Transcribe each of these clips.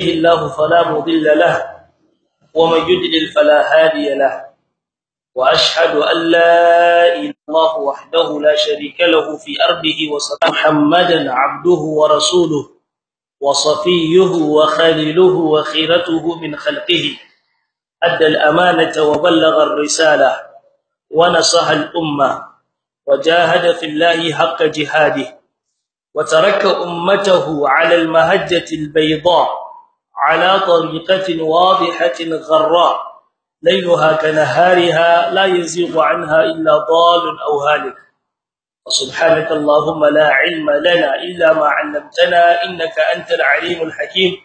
الله فلا مضل له ومن يضلل فلا هادي له. وأشهد أن لا إله الا الله وحده لا شريك له في أرضه وصلى محمدا عبده ورسوله وصفيه وخليله وخيرته من خلقه. أدى الأمانة وبلغ الرسالة ونصح الأمة وجاهد في الله حق جهاده وترك أمته على المهجة البيضاء. على طريقة واضحة غراء. ليلها كنهارها لا يزيغ عنها إلا ضال أو هالك. سبحانك اللهم لا علم لنا إلا ما علمتنا إنك أنت العليم الحكيم.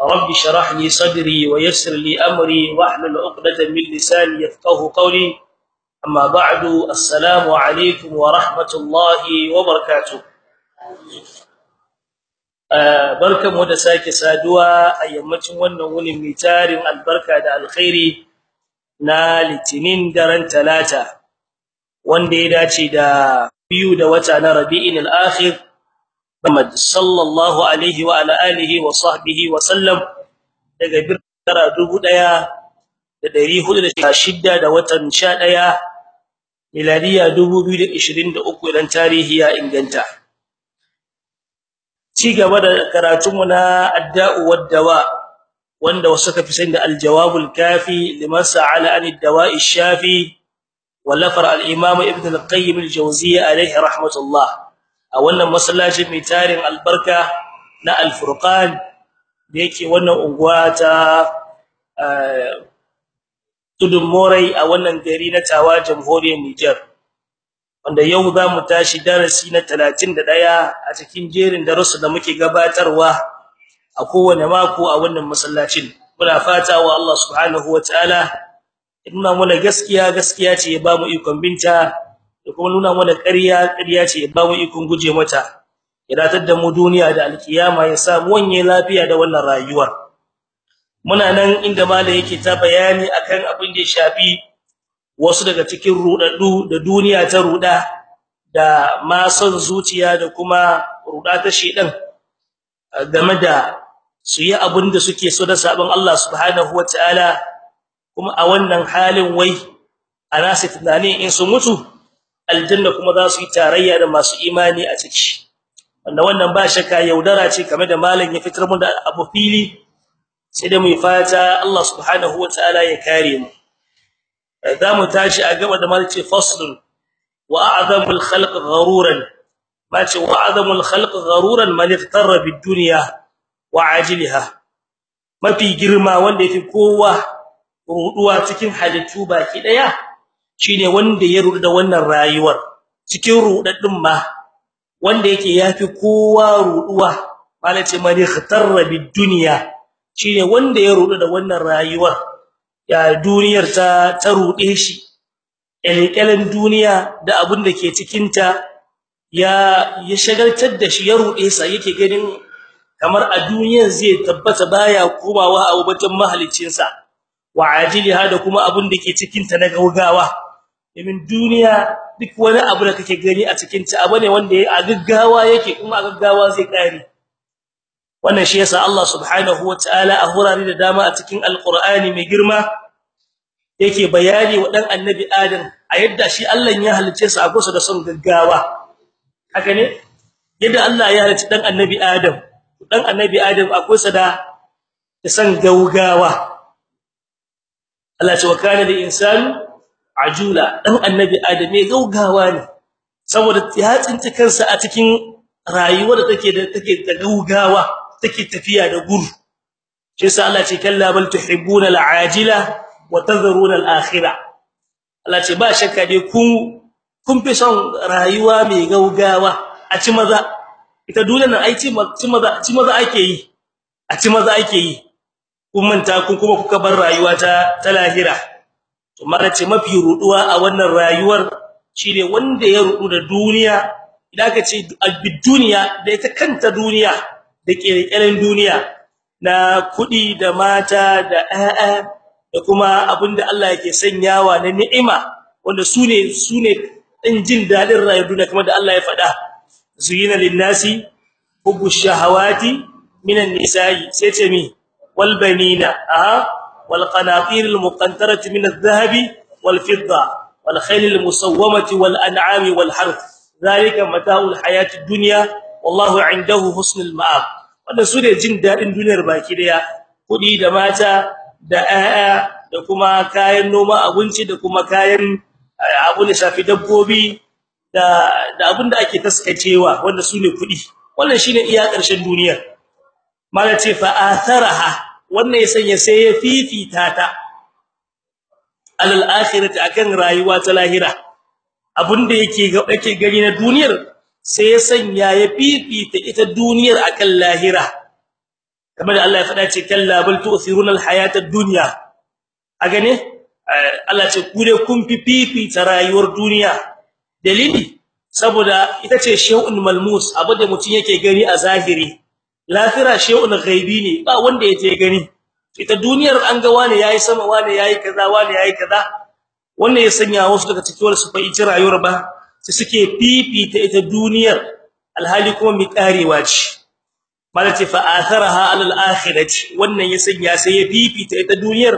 رب شرح لي صدري ويسر لي أمري واحلل عقدة من لساني يفقه قولي. أما بعد السلام عليكم ورحمة الله وبركاته. Barkanmu da sake saduwa a yammacin wannan wunin mai tarin albarka da alkhairi na litinin daren talata wanda ya dace da biyu da wata na rabi'in al-akhir Muhammad sallallahu alaihi wa ala alihi wa sahbihi wa sallam daga birkara 1416 da watan 11 miladiya 2023 dan tarihi ya inganta. Ci gaba da karatunmu na adda'u wad-dawa wanda wasu ka fi sani da al-jawabul kafi liman sa'ala an ad-dawa'i shafi wallafar al-imam ibn al-qayyim al-jawziyya alayhi rahmatullah. A wannan masallacin mai tarin albarka na al-furqan da yake wannan unguwa ta tudun morai a wannan gari na tawa jamhuriyar Niger wanda yau za mu tashi darasi na 31 a cikin jerin darussa da muke gabatarwa a kowane mako a wannan masallacin. Muna fata wa Allah subhanahu wataala nuna mana gaskiya gaskiya ce ya ba mu ikon binta da kuma nuna mana ƙarya ƙarya ce ya ba mu ikon guje mata ya da mu duniya da alkiyama ya sa mu wanye lafiya da wannan rayuwar. Muna nan inda malai yake ta bayani akan abin da ya shafi wasu daga cikin rudaddu da duniya ta ruda da ma son zuciya da kuma ruda ta shedan game da su yi abin da suke so da sabon Allah subhanahu wataala kuma a wannan halin wai ana su tunani in su mutu aljanna kuma za su yi tarayya da masu imani a ciki. Wanda wannan ba shakka yaudara ce game da malam ya fitar mu da abu fili sai da mu fata Allah subhanahu wataala ya kare mu. Za mu tashi a gaba da malci faslun wa a'zamul khalq gharuran. Mace wa a'zamul khalq gharuran man iftarra bid dunya wa ajiliha mafi girma wanda yafi kowa ruduwa cikin halittu baki ɗaya shine wanda ya rudu da wannan rayuwar. Cikin rudaddin ma wanda yake yafi kowa ruduwa malace man iftarra bid dunya shine wanda ya rudu da wannan rayuwar. Ya duniyar ta ta rude shi. Elkelen duniya da abin da ke cikin ta ya ya shagaltar da shi ya rude sa yake ganin kamar a duniyar zai tabbata baya komawa a wubatan mahalicin sa wa ajiliha da kuma abin da ke cikin ta na gaugawa. Domin duniya duk wani abu da kake gani a cikin ta abu wanda a gaggawa yake kuma a gaggawa zai kare wannan shi yasa Allah subhanahu wataala a hurare da dama a cikin alqur'ani mai girma yake bayani wa dan annabi adam a yadda shi Allah ya halice sa a gusa da son gaggawa. Haka ne? Yadda Allah ya halice dan annabi adam. Dan annabi adam akwai sa da san gaugawa. Allah ce wa kana da insanu ajula. Dan annabi adam mai gaugawa ne. Saboda ya tsinci kansa a cikin rayuwar da take da take da gaugawa. Take tafiya da guru shi yasa Allah ce kalla bal tuhibbuna al'ajila wa tadhuruna al-akhirah Allah ce ba shakka dai kun kun fi son rayuwa mai gaugawa. A ci maza. Ita dole nan ai ci maza ci maza ake yi. A ci maza ake yi. Kun manta kun kuma kuka bar rayuwa ta ta lahira. To mara ce mafi ruduwa a wannan rayuwar shine wanda ya rudu da duniya. Idan ka ce albid duniya da ita kanta duniya. Da kirkiren duniya na kuɗi da mata da ƴaƴa da kuma abin da Allah yake sanyawa na ni'ima wanda su ne su ne din jin daɗin rayuwar duniya kamar da Allah ya faɗa. Zuyina lin-nasi hubbu shahawati minan nisa'i. Sai ce mi? Wal banina aha? Wal qanatir al muqantarati min adh-dhahabi wal fidda wal khayl al musawwamati wal an'ami wal harth. Dhalika mata'ul hayati ad-dunya wallahu 'indahu husnul ma'ab. Wannan su ne jin daɗin duniyar baki ɗaya kuɗi da mata da ayya da kuma kayan noma abinci da kuma kayan abu da shafi dabbobi da da abin da ake taskacewa wanda su ne kuɗi wannan shine iya ƙarshen duniyar. Malace fa atharaha wannan ya sanya sai ya fifita ta alal akhirati akan rayuwa ta lahira. Abinda yake ga yake gani na duniyar sai ya sanya ya fifita ita duniyar akan lahira. Kamar da Allah ya faɗa ce kalla bal tu'thiruna al-hayata ad-dunya. A gane? Allah ce ku dai kun fifita rayuwar duniya. Dalili saboda ita ce shay'un malmus abin da mutun yake gani a zahiri. Lafira shay'un ghaibi ne ba wanda yake gani. Ita duniyar an ga wani yayi sama wani yayi kaza wani yayi kaza. Wannan ya sanya wasu daga cikin su fa ita rayuwar ba. Suke fifita ita duniyar alhali kuma mi karewa ce. Malati fa atharaha alal akhirati wannan ya sanya sai ya fifita ita duniyar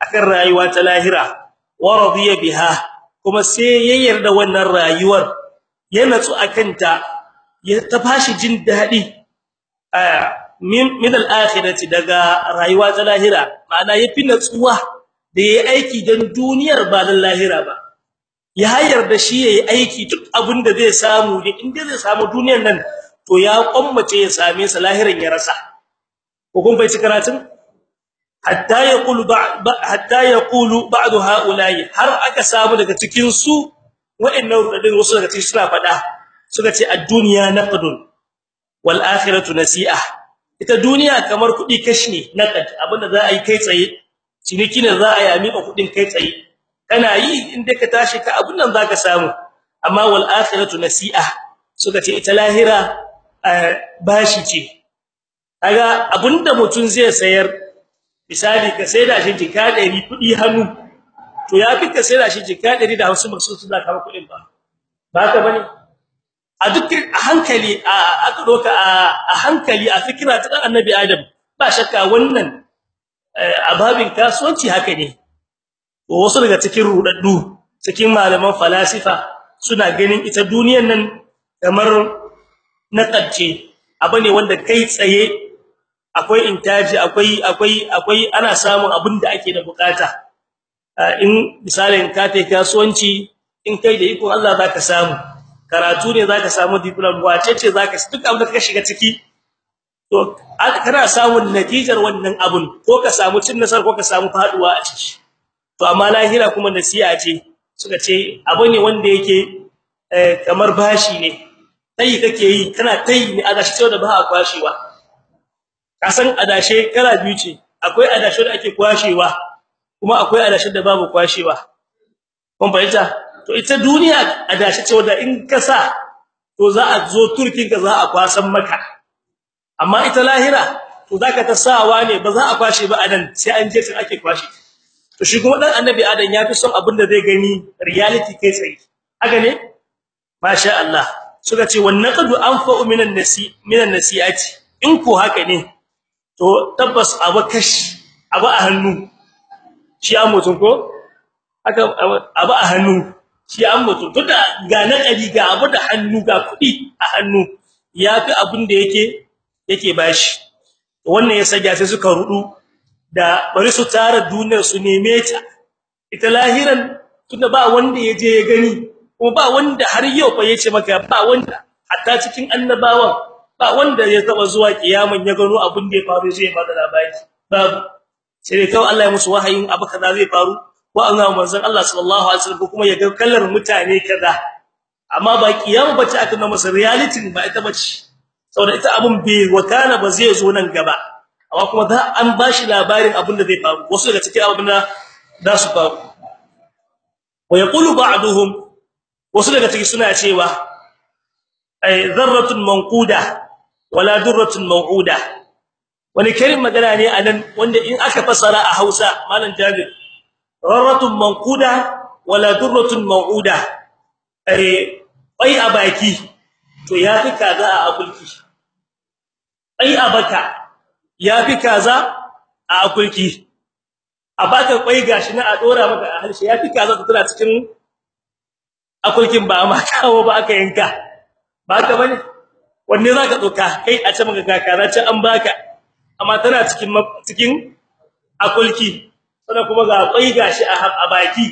akan rayuwa ta lahira. Wa radiya biha kuma sai ya yarda wannan rayuwar ya natsu akanta ya tafashi jin daɗi min min al-akhirati daga rayuwa ta lahira ma'ana yafi natsuwa da yayi aiki dan duniyar ba dan lahira ba. Ya yarda shi yayi aiki duk abin da zai samu ne inda zai samu duniyar nan to ya kwammace ya same sa lahirin ya rasa. Ko kun bai karatun? Hatta yaqulu hatta yaqulu ba'd ha'ula'i har aka samu daga cikin su wa'annan rudin wasu daga cikin suna fada suka ce ad-dunya naqdun wal akhiratu nasi'ah ita duniya kamar kuɗi kashi ne naqad abin da za a yi kai tsaye ciniki ne za a yi a kuɗin kai tsaye. Kana yi inda ka tashi ka abun nan zaka samu. Amma wal akhiratu nasi'ah suka ce ita lahira bashi ce. Kaga abin da mutun zai sayar misali ka saida shi jika 100 kuɗi hannu to ya fi ka saida shi jika 150 ba su da kama kuɗin ba. Ba ba ne a duk a hankali aka doka a hankali a fikira ta annabi adam ba shakka wannan ababin kasuwanci haka ne. Wasu daga cikin rudaddu cikin malaman falasifa suna ganin ita duniyar nan kamar naqadce abu ne wanda kai tsaye akwai intaji akwai akwai akwai ana samun abin da ake da buƙata. In misalin ka tai kasuwanci in kai da iko Allah zaka samu. Karatu ne zaka samu diploma wace ce zaka duk abin da ka shiga ciki. To kana samun natijar wannan abun ko ka samu cin nasar ko ka samu faɗuwa a ciki. To amma lahira kuma nasiha ce suka ce abu ne wanda yake kamar bashi ne. Tai kake yi kana tai ne adashi ce da ba a kwashewa. Kasan adashe kala biyu ce. Akwai adashe da ake kwashewa kuma akwai adashe da babu kwashewa. Kun bayyana to ita duniya adashe ce wanda in ka sa to za a zo turkin ka za a kwasan maka. Amma ita lahira to zaka ta sawa ne ba za a kwashe ba a nan sai an je sai ake kwashe. To shi kuma dan annabi adam ya fi son abin da zai gani reality kai tsaye. Haka ne? Masha Allah. Suka ce wan naqdu anfa'u minan nasi minan nasiati. In ko haka ne to tabbas abu kashi abu a hannu. Shi an mutun ko? Haka abu a hannu. Shi an mutun to da ga naqadi ga abu da hannu ga kuɗi a hannu yafi abin da yake yake bashi wannan ya sanya sai suka rudu da bari su tara duniyar su neme ta. Ita lahiran tunda ba wanda ya je ya gani kuma ba wanda har yau fa ya ce maka ba wanda hatta cikin annabawan ba wanda ya taba zuwa kiyaman ya gano abin da ya faru zai ba da labari. Babu. Sai kawai Allah ya musu wahayin abu kaza zai faru ko an ga manzon Allah sallallahu alaihi wasallam kuma ya ga kallar mutane kaza. Amma ba kiyama bace aka nuna masa reality ba ita bace. Saboda ita abun bai wakana ba zai zo nan gaba. Amma kuma da an bashi labarin abin da zai faru. Wasu daga cikin abin da za su faru. Wa yaqulu ba'duhum wasu daga cikin suna cewa ay dharratun manquda wala durratun maw'uda. Wani karin magana ne a nan wanda in aka fasara a Hausa malam Jabir dharratun manquda wala durratun maw'uda. Ay ai a to yafi kaza a akulki ai a baka. Yafi kaza a akulki a baka kwai gashi na a dora maka a halshe yafi kaza ta tana cikin akulkin ba ma kawo ba aka yanka. Ba ka ba ne? Wanne zaka doka kai a ce maka kaka ce an baka amma tana cikin cikin akulki sannan kuma ga kwai gashi a baki.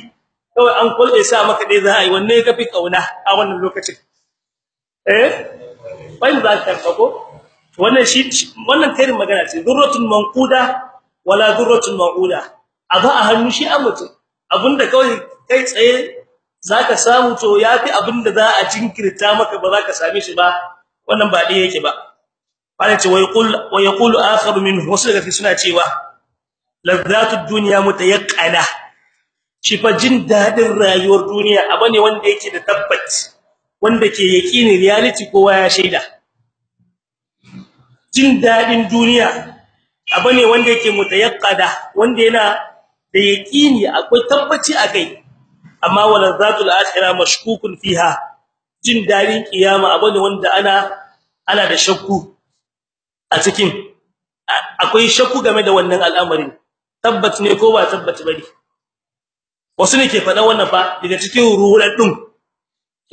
Kawai an kulle sa maka dai za a yi. Wanne kafi ƙauna a wannan lokacin? Eh? Bai za ka ko? Wannan shi wannan karin magana ce durratun manquda wala durratun mauda. Aba a hannu shi an mutum. Abinda kawai kai tsaye zaka samu to yafi abin da za a jinkirta maka ba zaka same shi ba. Wannan ba dai yake ba. Bane ce wai qul wa yaqulu akhar minhu. Wasu daga suna cewa ladzatud dunya mutayaqqana shi fa jin daɗin rayuwar duniya abane wanda yake da tabbaci wanda ke yaqini reality kowa ya shaida. Jin daɗin duniya. Abane wanda yake mutayaqqada wanda yana da yaqini akwai tabbaci akai amma waladatul akhirah mashkukun fiha. Jin daɗin kiyama abane wanda ana ana da shakku a cikin. Akwai shakku game da wannan al'amarin. Tabbat ne ko ba tabbat ba ne wasu ne ke faɗa wannan ba daga cikin ruhudaddun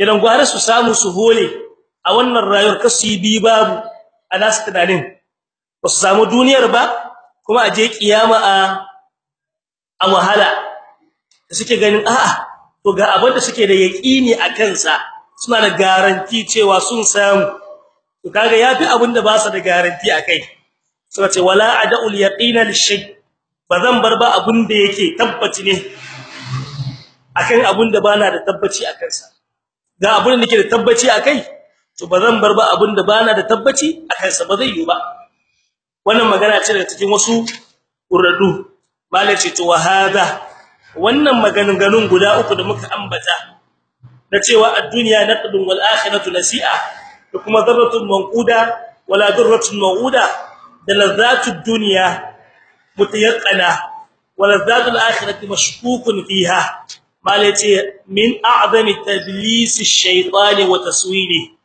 idan gwara su samu su hole a wannan rayuwar kasu bi babu. A nasu tunanin. Ba su samu duniyar ba kuma a je kiyama a a wahala. Da suke ganin a'a to ga abin da suke da yaqini a kansa suna da garanti cewa sun samu. To kaga yafi abin da ba su da garanti akai suka ce wala ad'ul yaqina lishay bazan bar ba abin da yake tabbaci ne akan abin da bana da tabbaci akan sa ga abin da nake da tabbaci akai to bazan bar ba abin da bana da tabbaci akan sa ba zai yi ba. Wannan magana ce daga cikin wasu uradu malaci to wa hada wannan maganganun guda uku da muka ambata da cewa ad-dunya naqdun wal akhiratu nasi'a da kuma darratun manquda wala darratun mawuda da lazzatud dunya mutayaqqana lazzatul akhirati mashkukun fiha. Malaci min a'zami tadlis ash-shaytan wa taswili.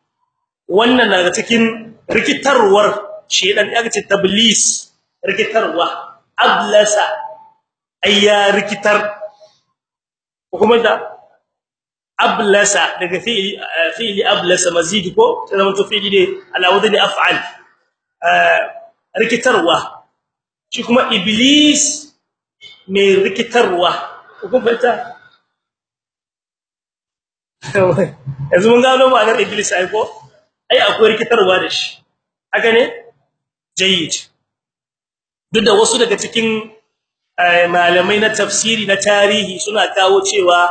Wannan daga cikin rikitarwar shedan ya ce tablis rikitarwa. Ablasa ayya rikitar. Kuma da ablasa daga fi'li fi'li ablasa mazid ko sai zaman to fi'li ne ala wadani af'al. Rikitarwa. Shi kuma iblis mai rikitarwa. Kuma fata yanzu mun gano ma'anar iblis ai ko? Ai akwai rikitarwa da shi. Haka ne? Jayyid. Duk da wasu daga cikin malamai na tafsiri na tarihi suna kawo cewa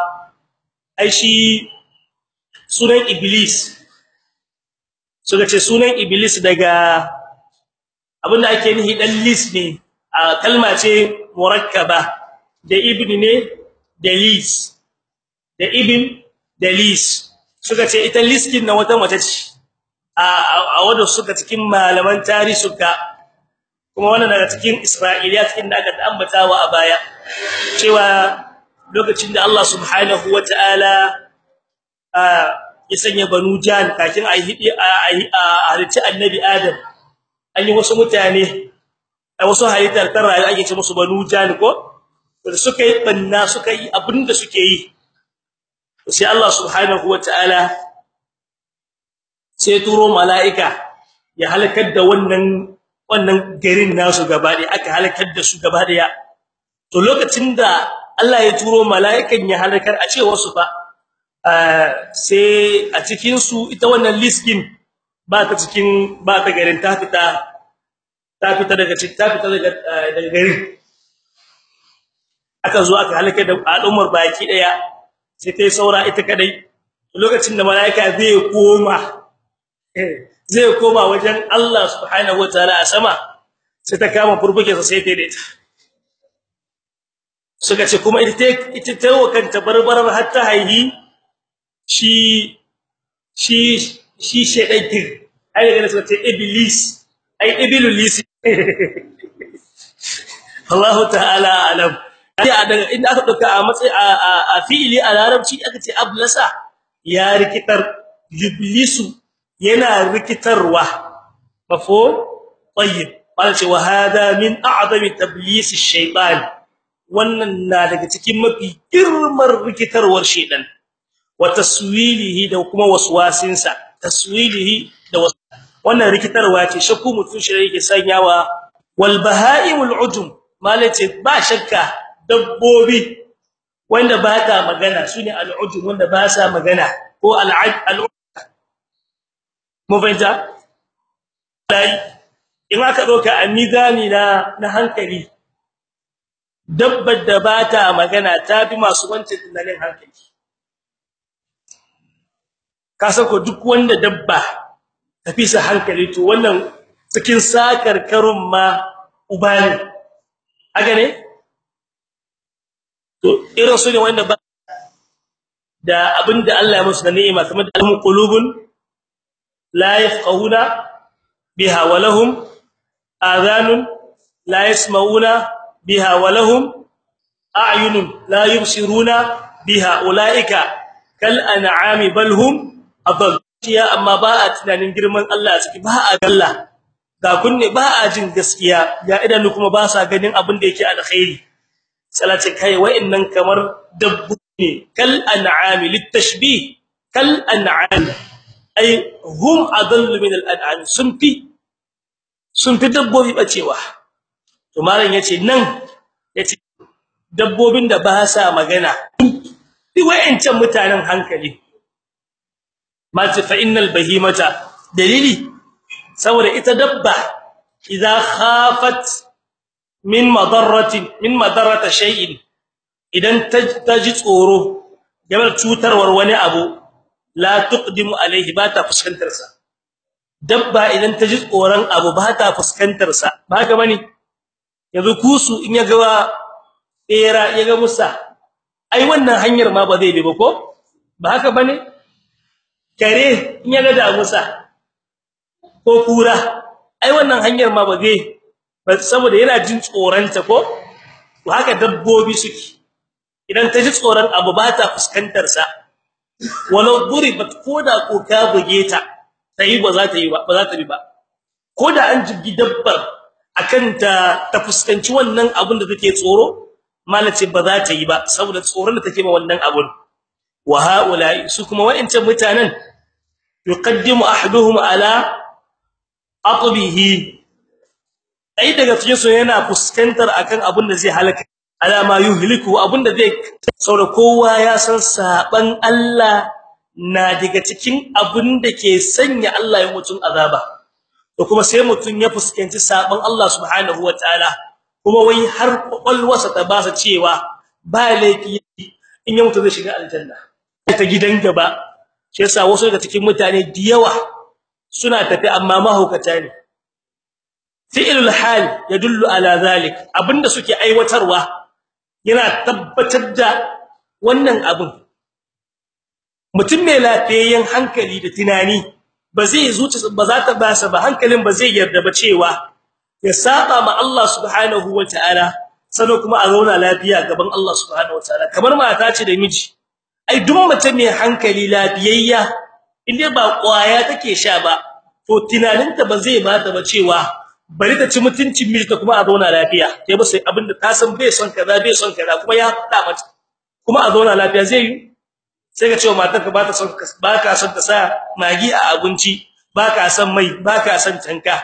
ai shi sunan iblis. Suka ce sunan iblis daga abin da ake nihi dan lis ne. A kalma ce murakkaba. Da ibn ne da lis. Da ibn da lis. Suka ce ita liskin na wata mace ce. A wanda suka cikin malaman tarihi suka kuma wannan daga cikin isra'iliyat cikin da aka ambatawa a baya cewa lokacin da Allah subhanahu wataala ya sanya banu jan kakin a halitta annabi adam an yi wasu mutane a wasu halittar ta rayu ake ce musu banu jan ko? Da suka yi banna suka yi abin da suke yi. Sai Allah subhanahu wataala sai turo mala'ika ya halakar da wannan wannan garin nasu gaba ɗaya aka halakar da su gaba ɗaya. To lokacin da Allah ya turo mala'ikan ya halakar a cewa su fa sai a cikin su ita wannan liskin ba ta cikin ba ta garin ta fita ta fita daga cikin ta fita daga daga garin. Aka zo aka halakar da al'ummar baki ɗaya sai kai saura ita kadai lokacin da mala'ika zai koma zai koma wajen Allah subhanahu wataala a sama sai ta kama furfuke sa sai ta daita suka ce kuma ita ita ta wakanta barbarar har ta haihi shi shi shi shedan ai ga suka ce iblis ai iblis. Allah ta'ala alam. Inda aka ɗauka a matsayi a fi'ili a larabci aka ce ablasa ya rikitar iblisu. Yana rikitarwa. Mafo tayyib. Wala ce wa hada min a'zami tablis ash-shaytan wannan na daga cikin mafi girmar rikitarwar shedan wa taswilihi da kuma waswasinsa. Taswilihi da wannan rikitarwa ce. Shakku mutun shi yake sanyawa. Wal bahaimul ujum. Malace ba shakka dabbobi wanda ba ta magana su ne al ujum wanda ba sa magana ko al mu fahimta? Dai in aka doka a mizani na na hankali dabbar da ba ta magana ta fi masu wancan tunanin hankali. Kasan ko duk wanda dabba tafi sa hankali to wannan cikin sakar karun ma uba ne. Aga ne? To irin su ne wanda da abin da Allah ya musu ni'ima kamar da alhum qulubun la yafqahuna biha wa lahum adhanun la yasma'una biha wa lahum a'yunun la yubsiruna biha ulaika kal an'ami bal hum adall ya amma ba a tunanin girman Allah ciki ba a ga kunne ba a jin gaskiya ga idanu kuma ba sa ganin abin da yake alkhairi salati kai wa'annan kamar dabbu ne kal an'ami litashbih kal an'am ay hum adall min al an'am sun fi sun fi dabbobi bacewa to malam ya ce nan ya ce dabbobin da ba sa magana bi wa'ancan mutanen hankali. Mace fa innal bahimata dalili saboda ita dabba idza khafat min madarratin min madarrata shay'in idan ta ji tsoro game cutarwar wani abu la tuqdimu alaihi ba ta fuskantar sa. Dabba idan ta ji tsoron abu ba ta fuskantar sa. Ba haka ba ne? Yanzu kusu in ya ga bera ya ga musa ai wannan hanyar ma ba zai bi ba ko? Ba haka ba ne? Kare in ya ga damusa ko kura ai wannan hanyar ma ba zai saboda yana jin tsoranta ko? To haka dabbobi suke. Idan ta ji tsoron abu ba ta fuskantar sa. Walau duribat koda ko ka buge ta sai ba za ta yi ba ba za ta bi ba. Koda an jibgi dabbar akan ta ta fuskanci wannan abun da take tsoro malace ba za ta yi ba saboda tsoron da take ma wannan abun. Wa haula su kuma wa'ancan mutanen yuqaddimu ahaduhum ala atbihi. Ai daga cikin su yana fuskantar akan abin da zai halaka. Alama yuhliku abin da zai saboda kowa ya san saban Allah na daga cikin abin da ke sanya Allah ya mutun azaba. To kuma sai mutun ya fuskanci saban Allah subhanahu wataala kuma wai har kwakwalwarsa ta ba sa cewa ba laifi in ya mutu zai shiga aljanna. Ta gidan gaba shi yasa wasu daga cikin mutane da yawa suna tafi amma mahaukata ne. Fi'lul hal yadullu ala zalik abin da suke aiwatarwa yana tabbatar da wannan abin. Mutum mai lafiyayyen hankali da tunani ba zai zuci ba za ta basa ba hankalin ba zai yarda ba cewa ya saba ma Allah subhanahu wataala sano kuma a zauna lafiya gaban Allah subhanahu wataala kamar mata ce da miji. Ai duk mutum mai hankali lafiyayya inda ba ƙwaya take sha ba to tunaninta ba zai bata ba cewa bari ta ci mutuncin miji ta kuma a zauna lafiya. Sai ba sai abin da ta san bai son kaza bai son kaza kuma ya fada mata. Kuma a zauna lafiya zai yi? Sai ka cewa matarka ba ta son ba ka son ta sa magi a abinci ba ka son mai ba ka son tanka.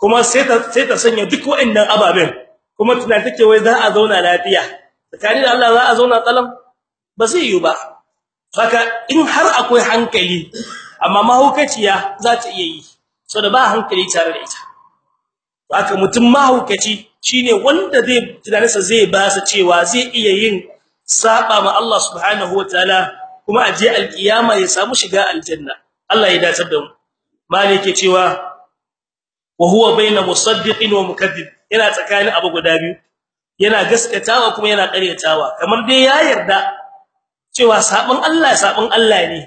Kuma sai ta sai ta sanya duk waɗannan ababen. Kuma tunan take wai za a zauna lafiya. Tsakanin da Allah za a zauna tsalam? Ba zai yi ba. Haka in har akwai hankali amma mahaukaciya za ta iya yi. Saboda ba hankali tare da ita. Haka mutum mahaukaci shine wanda zai tunaninsa zai ba sa cewa zai iya yin saba ma Allah subhanahu wataala kuma a je alkiyama ya samu shiga aljanna. Allah ya dace da mu. Malike cewa wa huwa baina musaddiqin wa mukaddib. Yana tsakanin abu guda biyu. Yana gaskatawa kuma yana ƙaryatawa. Kamar dai ya yarda cewa sabon Allah sabon Allah ne.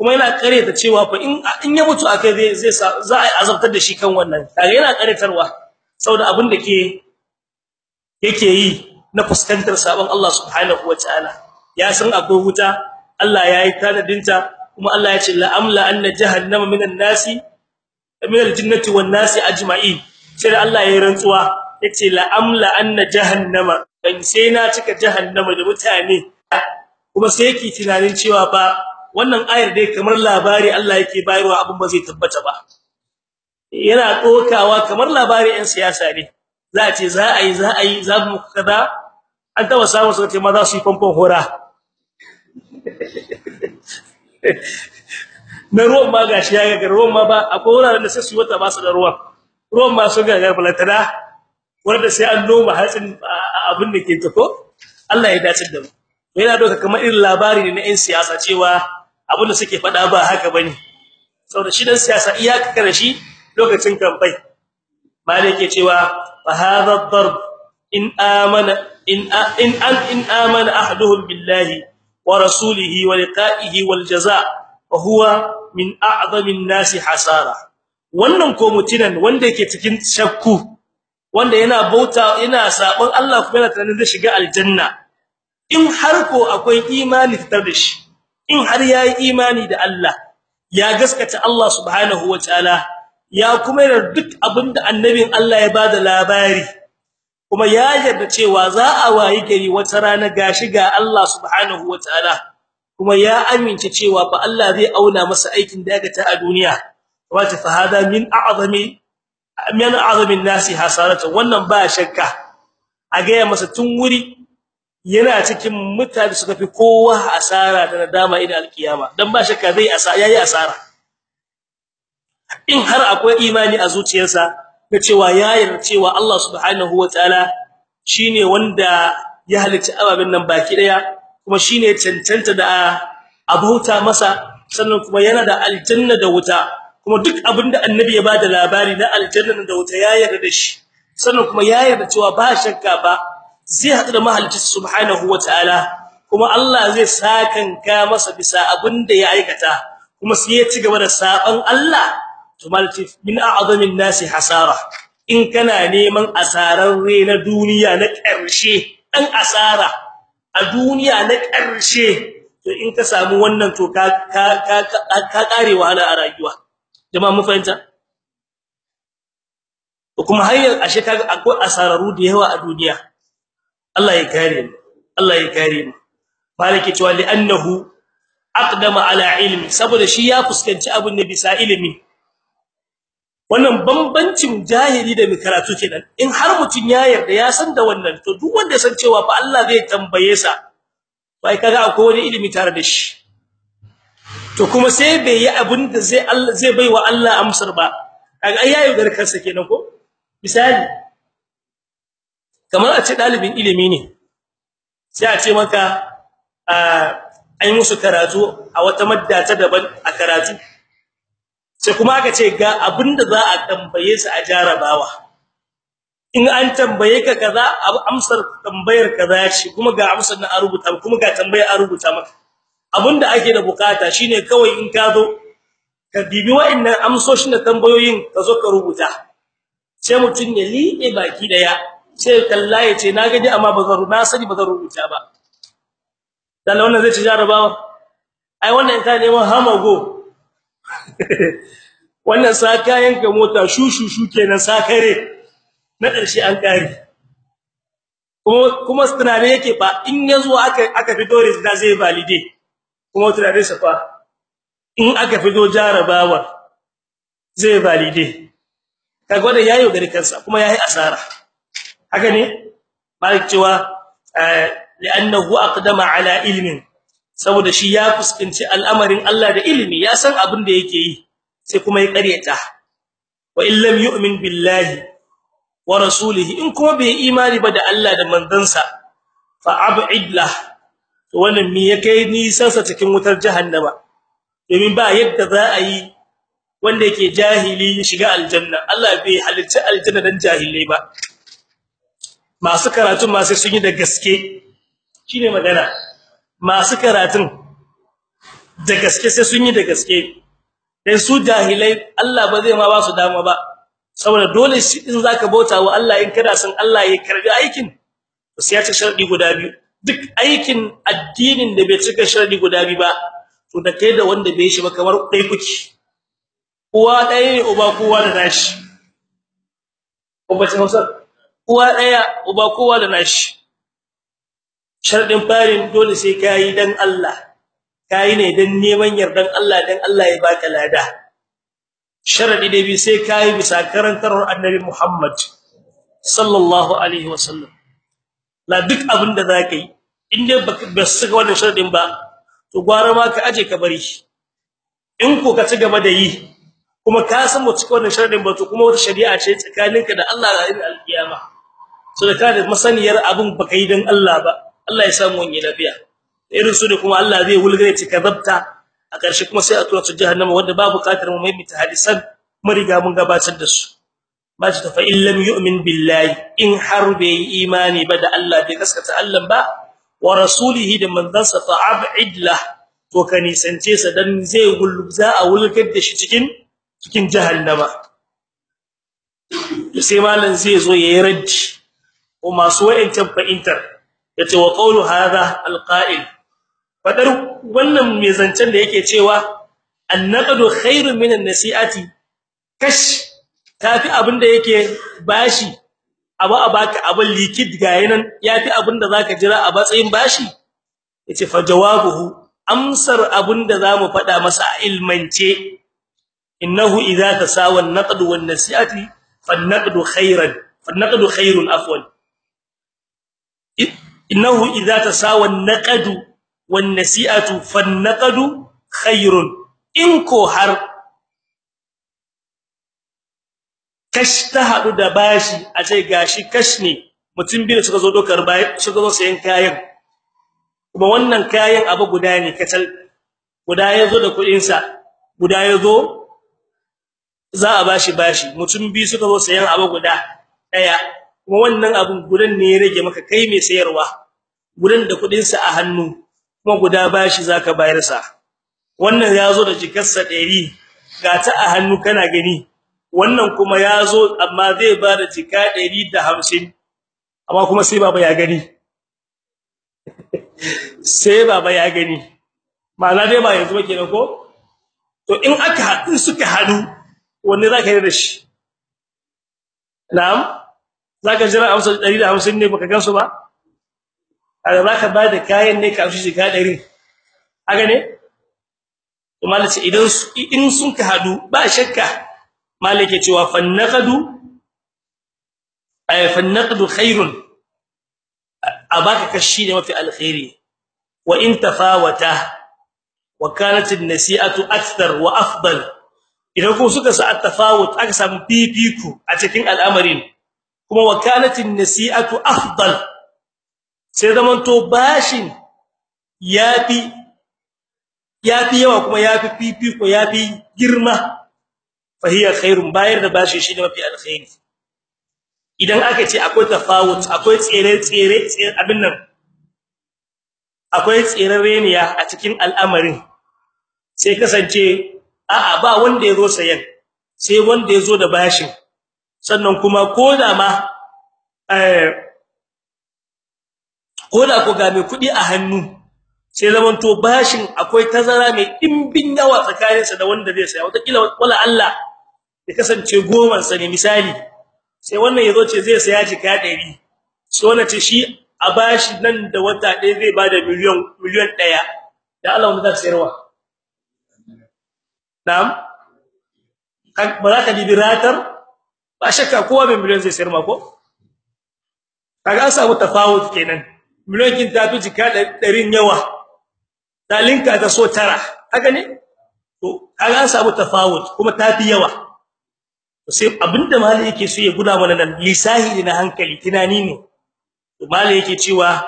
Kuma yana ƙaryata cewa fa in in ya mutu akai zai zai za a azabtar da shi kan wannan. Kaga yana ƙaryatarwa saboda abin da ke yake yi na fuskantar sabon Allah subhanahu wataala ya san akwai wuta Allah ya yi tanadinta kuma Allah ya ce la amla anna jahannama minan nasi min aljinnati wan nasi ajma'in. Sai Allah ya rantsuwa ya ce la amla anna jahannama. Dan sai na cika jahannama da mutane kuma sai yake tunanin cewa ba wannan ayar dai kamar labari Allah yake bayarwa abin ba zai tabbata ba. Yana dokawa kamar labari ɗin siyasa ne. Za a ce za a yi za a yi za mu kaza. An taba samu sauke ma za su yi famfon hora. Na ruwan ma gashi ya ga ruwan ma ba akwai wuraren da sai su wata ba su da ruwan. Ruwan ma su ga balatana wanda sai an noma hatsin abin da ke tafo Allah ya dace da mu. Yana doka kamar irin labari ne na ɗan siyasa cewa abin da suke faɗa ba haka ba ne saboda shi dan siyasa iyaka kare shi lokacin kamfai. Malai ke cewa fa hadha ad-darb in amana in in an in amana ahaduhum billahi wa rasulihi wa liqa'ihi wal jazaa wa huwa min a'zami an-nasi hasara. Wannan ko mutinan wanda yake cikin shakku wanda yana bauta yana sabon Allah kuma yana tunanin zai shiga aljanna. In har ko akwai imani fitar da shi in har yayi imani da Allah ya gaskata Allah subhanahu wataala ya kuma yarda duk abin da annabin Allah ya ba da labari kuma ya yarda cewa za a wayi gari wata rana gashi ga Allah subhanahu wataala kuma ya amince cewa fa Allah zai auna masa aikin da ta a duniya. Wata fa hada min a'zami min a'zami an-nasi hasarata wannan ba shakka. A ga masa tun wuri yana cikin mutane suka fi kowa asara da nadama ina alkiyama. Dan ba shakka zai asa yayi asara. In har akwai imani a zuciyarsa da cewa ya cewa Allah subhanahu wataala shine wanda ya halicci ababen nan baki ɗaya kuma shine cancanta da abauta masa sannan kuma yana da aljanna da wuta. Kuma duk abin da annabi ya ba da labari na aljanna da wuta ya yarda da shi. Sannan kuma ya yarda cewa ba shakka ba zai hadu da mahalicci subhanahu wataala kuma Allah zai sakanka masa bisa abin da ya aikata kuma sai ya ci gaba da saban Allah to malati min a'zamin nasi hasara. In kana neman asararre na duniya na ƙarshe dan asara a duniya na ƙarshe to in ka samu wannan to ka ka ka ka kare wahala a rayuwa. Jama'a mun fahimta? Kuma har ashe kaga akwai asararu da yawa a duniya. Allah ya kare mu. Allah ya kare mu. Malaki cewa li annahu aqdama ala ilmi saboda shi ya fuskanci abun ne bisa ilimi. Wannan bambancin jahili da mai karatu kenan. In har mutun ya yarda ya san da wannan to duk wanda ya san cewa fa Allah zai tambaye sa bai kaga akwai wani ilimi tare da shi. To kuma sai bai yi abin da zai Allah zai baiwa Allah amsar ba. Kaga ai yayi gar kansa kenan ko? Misali kamar a ce dalibin ilimi ne sai a ce maka a ai musu karatu a wata madda ta daban a karatu. Sai kuma aka ce ga abin da za a tambaye su a jarabawa. In an tambaye ka kaza amsar tambayar kaza ce kuma ga amsar na rubuta kuma ga tambayar a rubuta maka abin da ake da buƙata shine kawai in ka zo ka bibi wa'annan amsoshin da tambayoyin ka zo ka rubuta. Sai mutun ya liƙe baki ɗaya sai kalla ya ce na gaji amma bazan na sani bazan rubuta ba. Dan wannan zai ci jarabawa? Ai wannan in ka neman hamago. Wannan sa kayan ka mota shushushu kenan sakare na ƙarshe an kare kuma kuma tunane yake fa in ya zo aka aka fito da zai valide. Kuma tunane sa fa in aka fito jarabawa zai valide. Kaga wannan yayi gari kansa kuma yayi asara. Haka ne? Malik cewa li'annahu aqdama ala ilmin. Saboda shi ya fuskanci al'amarin Allah da ilimi ya san abin da yake yi sai kuma ya ƙaryata. Wa illam yu'min billahi wa rasulihi in kuma bai imani ba da Allah da manzansa fa ab'id lah. To wannan me yake nisan sa cikin wutar jahannama? Domin ba yadda za a yi wanda yake jahili ya shiga aljanna. Allah bai halitta aljanna dan jahilai ba. Masu karatu ma sai sun yi da gaske. Shine magana. Masu karatun da gaske sai sun yi da gaske. Dan su jahilai Allah ba zai ma ba su dama ba. Saboda dole shi in zaka bauta wa Allah in kana son Allah ya karɓi aikin sai ya ci sharadi guda biyu. Duk aikin addinin da bai cika sharadi guda biyu ba to da kai da wanda bai shi ba kamar dai kuke. Uwa ne uba kowa da nashi. Kuma ce Hausa? Uwa ɗaya uba kowa da nashi. Sharadin farin dole sai kai dan Allah. Kai ne dan neman yardan Allah dan Allah ya baka lada. Sharadi da bi sai kai bisa karantar annabi Muhammad sallallahu alaihi wasallam. La duk abin da zaka yi inda ba su ga wannan sharadin ba to gwara ma ka aje ka bari. In ko ka ci gaba da yi kuma ka san mu cikin wannan sharadin ba to kuma wata shari'a ce tsakaninka da Allah a ranar alkiyama. So da kada masaniyar abin baka dan Allah ba Allah ya samu wani lafiya. Irin su da kuma Allah zai wulgare ci kazabta a ƙarshe kuma sai a tura su jahannama wanda ba buƙatar mu mai mita hadisan mun riga mun gabatar da su. Ba ta fa illam yu'min billahi in har bai imani ba da Allah bai gaskata Allah ba wa rasulihi da manzansa fa ab'id to ka nisance sa dan zai gulza a wulgar da shi cikin cikin jahannama. Sai malan zai zo yayi raddi. Ko masu wayancan fa'intar ya ce wa qawlu hadha alqa'il fadar wannan mai zancen da yake cewa annaqdu khairun min an-nasi'ati kash tafi abin da yake bashi abu abaka abin likid gayinan yafi abin da zaka jira a batsayin bashi. Yace fa jawabuhu amsar abin da za mu fada masa a ilmance innahu idza tasawa an-naqdu wan-nasi'ati fan-naqdu khairan fan-naqdu khairun afwan. Innahu idza tasawa an-naqdu wan-nasi'atu fan-naqdu khairun in ko har kash ta hadu da bashi a ce gashi kash ne mutum biyu suka zo dokar bai suka zo sayan kayan kuma wannan kayan abu guda ne kacal guda ya zo da kuɗin sa guda ya zo za a bashi bashi mutum biyu suka zo sayan abu guda ɗaya kuma wannan abun gudan ne ya rage maka kai mai sayarwa. Gudan da kuɗin sa a hannu kuma guda bashi zaka bayar sa. Wannan ya zo da jikarsa 100 ga ta a hannu kana gani. Wannan kuma ya zo amma zai ba da jika 150 amma kuma sai baba ya gani. Sai baba ya gani. Ma'ana dai ba yanzu ba kenan ko? To in aka haɗu suka haɗu wanne zaka yi da shi? Na'am? Zaka jira amsa 150 ne baka gansu ba? Kaga zaka ba da kayan ne ka amshi jika 100 haka ne? To malaci idan in sun ka hadu ba shakka malike cewa fannaqadu ay fannaqdu khairun. Abaka kashi ne mafi alkhairi. Wa in tafawata wa kanat an-nasi'atu akthar wa afdal. Idan ko suka sa at-tafawut aka samu fifiku a cikin al'amarin kuma wa kanat an-nasi'atu afdal. Sai zaman to bashin yafi yafi yawa kuma yafi fifiko yafi girma. Fahiya khairun bayar da bashi shine mafi alkhairi. Idan aka ce akwai tafawut akwai tsere tsere abin nan akwai tserareniya a cikin al'amarin sai kasance a'a ba wanda ya zo sayan sai wanda ya zo da bashin. Sannan kuma koda ma eh koda ko ga mai kuɗi a hannu sai zaman to bashin akwai tazara mai dimbin yawa tsakaninsa da wanda zai saya. Wata kila wala Allah ya kasance goman sa ne misali sai wannan ya zo ce zai saya jika 100 sai wannan ce shi a bashi nan da wata ɗaya zai ba da miliyon miliyon 1 da Allah wanda zai sayarwa? Na'am? Ba za ka liberator ba shakka kowa mai miliyon zai sayar ma ko kaga an samu tafawut kenan miliyon kin tafi jika 100 yawa dalinka ta so tara haka ne to kaga an samu tafawut kuma tafi yawa sai abinda malai yake so ya guda mana nan lisahi na hankali tunani ne to malai yake cewa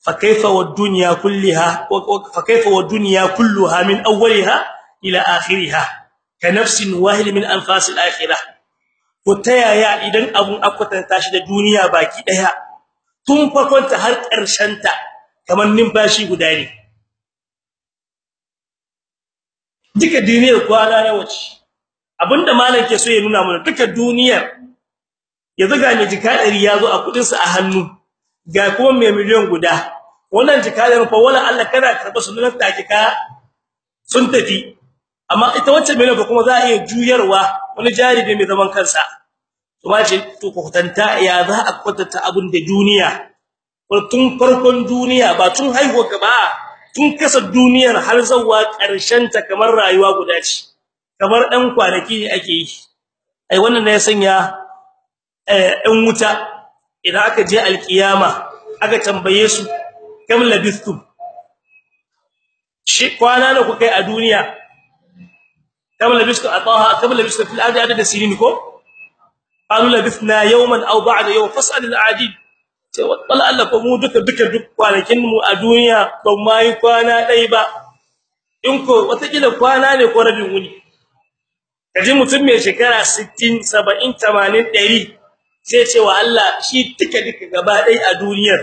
fa kaifa wad dunya kulliha fa kaifa wad dunya kulluha min awwaliha ila akhiriha ka nafsin wahid min anfas al akhirah to tayaya idan abun akwatanta shi da duniya baki ɗaya tun farkon ta har ƙarshen ta kamar numfashi guda ne. Duka duniyar kwana na wace abin da malam ke so ya nuna mana duka duniyar ya zaga ne jika 100 ya zo a kuɗin sa a hannu ga kuma mai miliyan guda. Wannan jika da fa wala Allah kana karɓa sunan take ka sun tafi. Amma ita wacce miliyan kuma za a iya juyarwa wani jari da mai zaman kansa. To ba ce to ku kwatanta ya za a kwatanta abun da duniya. Tun farkon duniya ba tun haihuwa ka ba tun kasa duniyar har zuwa ƙarshen ta kamar rayuwa guda ce. Kamar ɗan kwanaki ne ake yi. Ai wannan ne ya sanya eh ɗan wuta idan aka je alkiyama aka tambaye su kam labistum shi kwana ne kuka yi a duniya? Kam labistum ataha kam labistum fil ardi adada sinin ko qalu labithna yawman aw ba'da yawm fas'al al-adid sai wala Allah ko mu duka duka duk kwanakin mu a duniya ban mai kwana dai ba in ko wata kila kwana ne ko rabin wuni kaji mutum mai shekara 60 70 80 100 sai ce wa Allah shi duka duka gaba dai a duniyar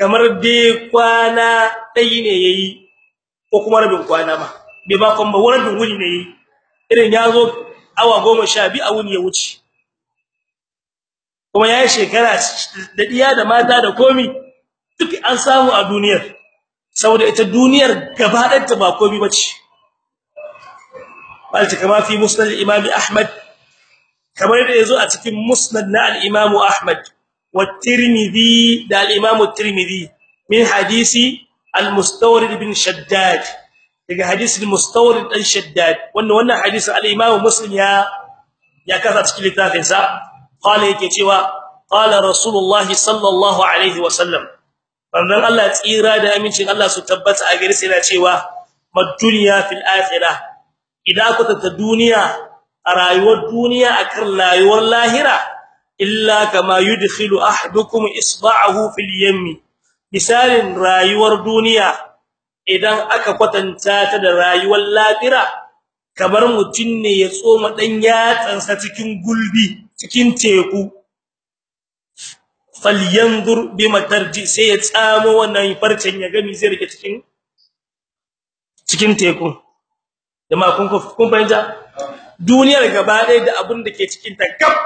kamar dai kwana dai ne yayi ko kuma rabin kwana ma bai ba kuma rabin wuni ne irin ya zo awa 12 a wuni ya wuce. Kuma yayi shekara da diya da mata da komi duk an samu a duniyar. Saboda ita duniyar gaba ɗanta ba komi bace balta kama fi musnad al-imam ahmad kamar da ya zo a cikin musnad na al-imam ahmad wa tirmidhi da al-imam tirmidhi min hadisi al-mustawrid bin shaddad. Daga hadisi al-mustawrid dan shaddad wannan wannan hadisi al-imam muslim ya ya kasa cikin littafin sa qala yake cewa qala rasulullahi sallallahu alaihi wasallam banzan Allah tsira da amincin Allah su tabbata a gare sai yana cewa mad dunya fil akhirah. Idan ku ta duniya a rayuwar duniya akan rayuwar lahira illa kama yudkhilu ahadukum isba'ahu fil yammi. Misalin rayuwar duniya idan aka kwatanta ta da rayuwar lahira kamar mutun ne ya tsoma dan yatsansa cikin gulbi cikin teku. Falyanzur bima tarji sai ya tsamo wannan farcen ya gami zai riƙe cikin cikin teku jama'a kun kun fahimta? Duniyar gaba ɗaya da abin da ke cikin ta gab.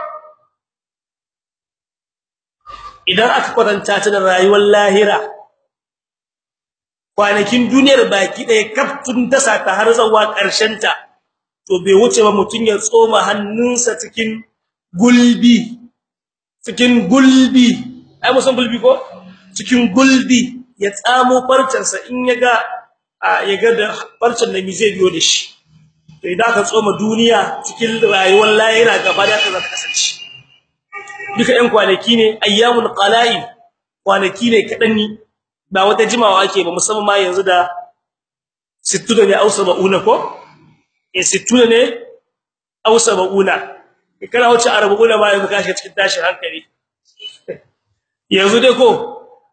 Idan aka kwatanta ta da rayuwar lahira kwanakin duniyar baki ɗaya kaf tun dasa ta har zuwa ƙarshen ta to bai wuce ba mutun ya tsoma hannunsa cikin gulbi cikin gulbi. Ai musan gulbi ko? Cikin gulbi ya tsamo farcansa in yaga yaga da farcen da mi zai biyo da shi. To idan ka tsoma duniya cikin rayuwar lahira gaba da ta kasance. Duka ɗan kwanaki ne ayyamul qala'il kwanaki ne kadan ni ba wata jimawa ake ba musamman ma yanzu da 60 ne ausa ba'una ko? Eh 60 ne ausa ba'una kana wuce arba'una ba yanzu kashi cikin tashin hankali. Yanzu dai ko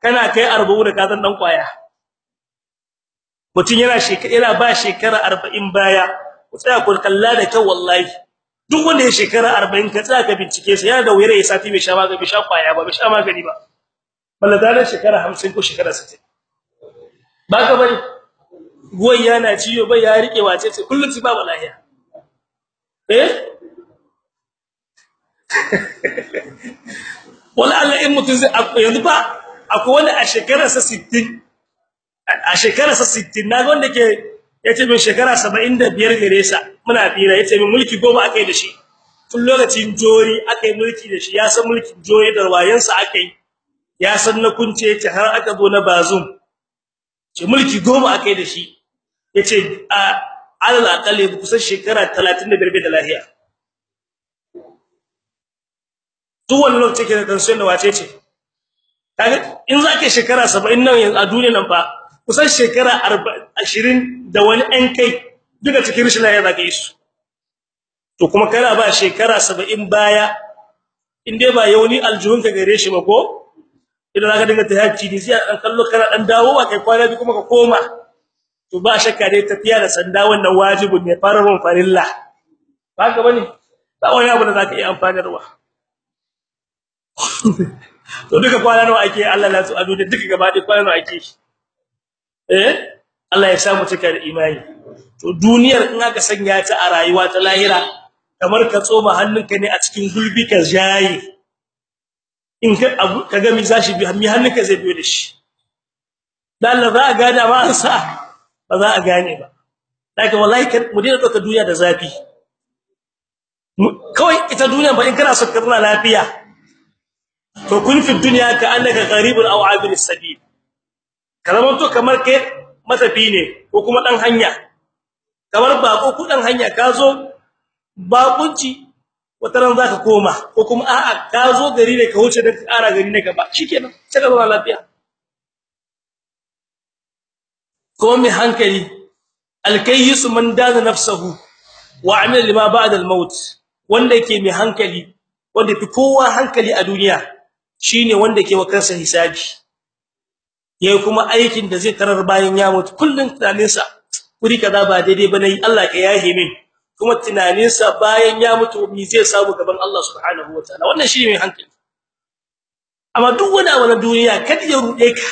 kana kai arba'una ka zan dan ƙwaya mutun yana shekara yana ba shekara 40 baya. Ku tsaya ku kalla da kyau wallahi. Duk wanda ya shekara 40 ka tsaya ka bincike sa yana da wuyar ya sati bai sha magani bai sha ƙwaya ba bai sha magani ba. Balla da shekara 50 ko shekara 60 ba ka bari? Goyi yana ciyo bai ya riƙe wace ce kullun ci ba lahiya. Eh? Wala Allah in mutun zai yanzu ba akwai wanda a shekarar sa 60 a shekarar sa 60 na ga wanda ke ya ce min shekara 75 gare sa muna fira ya ce min mulki goma akai da shi. Tun lokacin jori akai mulki da shi ya san mulkin jori da wayan sa akai ya san na kunce ya ce har aka zo na bazum. Ce mulki goma akai da shi. Yace a alal aqali kusan shekara 35 da lahiya. Duk wannan lokaci ke da tension da wace ce. Kaga in zaka shekara 70 nan yanzu a duniya nan fa kusan shekara 20 da wani ɗan kai duka cikin rishin lafiya zaka yi su. To kuma kana ba shekara 70 baya in dai ba yauni aljuhun ka gare shi ba ko idan zaka dinga tahajji ne sai an kallo kana dan dawo ba kai kwana bi kuma ka koma. To ba shakka dai tafiya da sanda wannan wajibin ne fararun farilla. Ba ka ba ne? Ba wani abu da zaka yi amfanarwa. To duka kwana nawa ake Allah la su ado da duka gaba da kwana nawa ake eh? Allah ya samu cika da imani. To duniyar in aka sanya ta a rayuwa ta lahira kamar ka tsoma hannunka ne a cikin gulbi ka jaye. In ka abu kaga mi zashi bi mi hannunka zai biyo da shi. Dan Allah za a gane ba an sa ba za a gane ba. Daga wallahi mu dena duniya da zafi. Kawai ita duniya ba in kana so ka zauna lafiya. To kun fi duniya ka annaka gharibun aw abir sabil kalama to kamar kai matafi ne ko kuma dan hanya. Kamar bako ku dan hanya ka zo bakunci wata ran zaka koma ko kuma a'a ka zo gari ne ka wuce da ka ƙara gari ne ka ba shikenan sai ka lafiya. Mai hankali alkayyisu man dana nafsuhu wa amila lima ba'da al-maut. Wanda yake mai hankali wanda fi kowa hankali a duniya shine wanda yake wa kansa hisabi. Yayi kuma aikin da zai tarar bayan ya mutu. Kullun tunaninsa kuri kaza ba daidai ba ne Allah ka yahe min. Kuma tunaninsa bayan ya mutu me zai samu gaban Allah subhanahu wataala wannan shine mai hankali. Amma duk wani abu na duniya kada ya rude ka.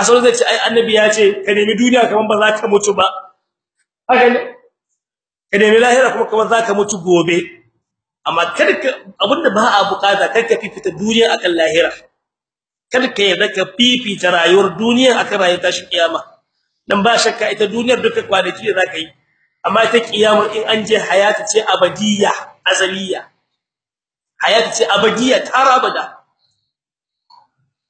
Asali zai ce ai annabi ya ce ka nemi duniya kaman ba za ka mutu ba. Haka ne? Ka nemi lahira kuma kaman za ka mutu gobe. Amma kada ka abin da ba a buƙata kada ka fifita duniya akan lahira. Kada ka yarda ka fifita rayuwar duniya akan rayuwar tashin kiyama. Dan ba shakka ita duniyar duka kwanaki da zaka yi. Amma ita kiyamar in an je hayata ce abadiyya azaliya hayata ce abadiyya tar abada.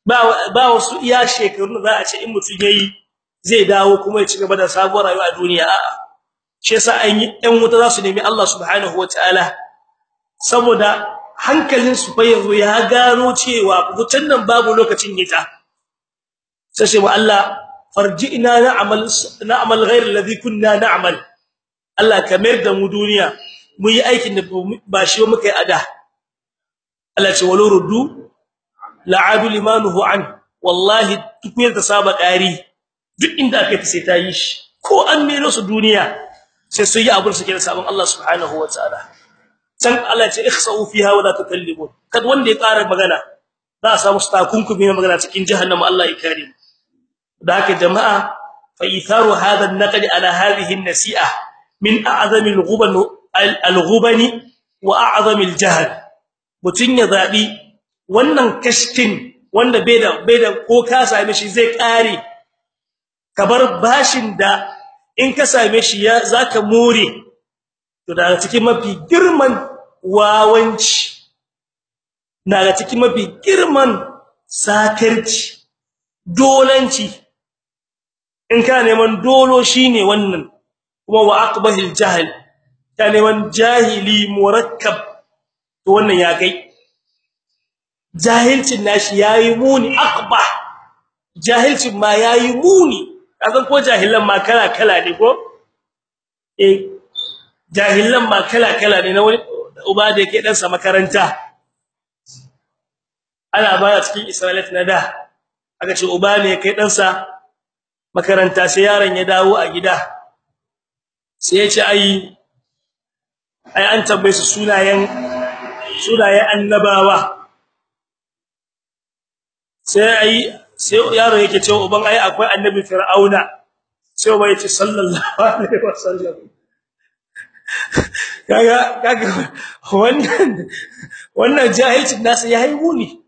Ba ba wasu iya shekaru za a ce in mutun yayi zai dawo kuma ya ci gaba da sabuwar rayuwa a duniya. A'a. Shi yasa an yi ɗan wuta za su nemi Allah subhanahu wataala saboda hankalin su fa ya zo ya gano cewa wutan nan babu lokacin ita sai sai Allah farji'na na'mal na'mal ghayr alladhi kunna na'mal Allah kamar da mu duniya mu yi aikin da ba shi muka yi ada Allah ce walau ruddu la'adu limanuhu an. Wallahi tukuyar ta saba ƙari duk inda aka fi sai ta yi shi. Ko an mero su duniya sai su yi abin su ke da sabon Allah subhanahu wataala can Allah ce ikhsa'u fiha wa la tukallimun. Kad wanda ya ƙara magana za a samu takunkumi na magana cikin jahannama Allah ya kare da haka jama'a fa itharu hadha an-naqd ala hadhihi an-nasi'a min a'zami al-ghuban al-ghubani wa a'zami al-jahl mutun ya zabi wannan kashkin wanda bai da bai da ko ka same shi zai kare kabar bashin da in ka same shi ya zaka more. To daga cikin mafi girman wawanci daga cikin mafi girman sakarci dolanci. In ka neman dolo shine wannan. Kuma wa aqbahil jahl ka neman jahili murakkab. To wannan ya kai. Jahilcin nashi yayi muni aqba. Jahilcin ma yayi muni. Kazan ko jahilan ma kala kala ne ko? Eh jahilan ma kala kala ne na wani uba da yake dan sa makaranta. Ana baya cikin isra'ilat na da. Aka ce uba ne kai dan sa makaranta sai yaron ya dawo a gida. Sai ya ce ai ai an tambaye su sunayen sunayen annabawa. Sai ai sai yaro yake cewa uban ai akwai annabi fir'auna. Sai uban ya ce sallallahu alaihi wasallam. Kaga kaga wannan wannan jahilcin nasu yayi muni.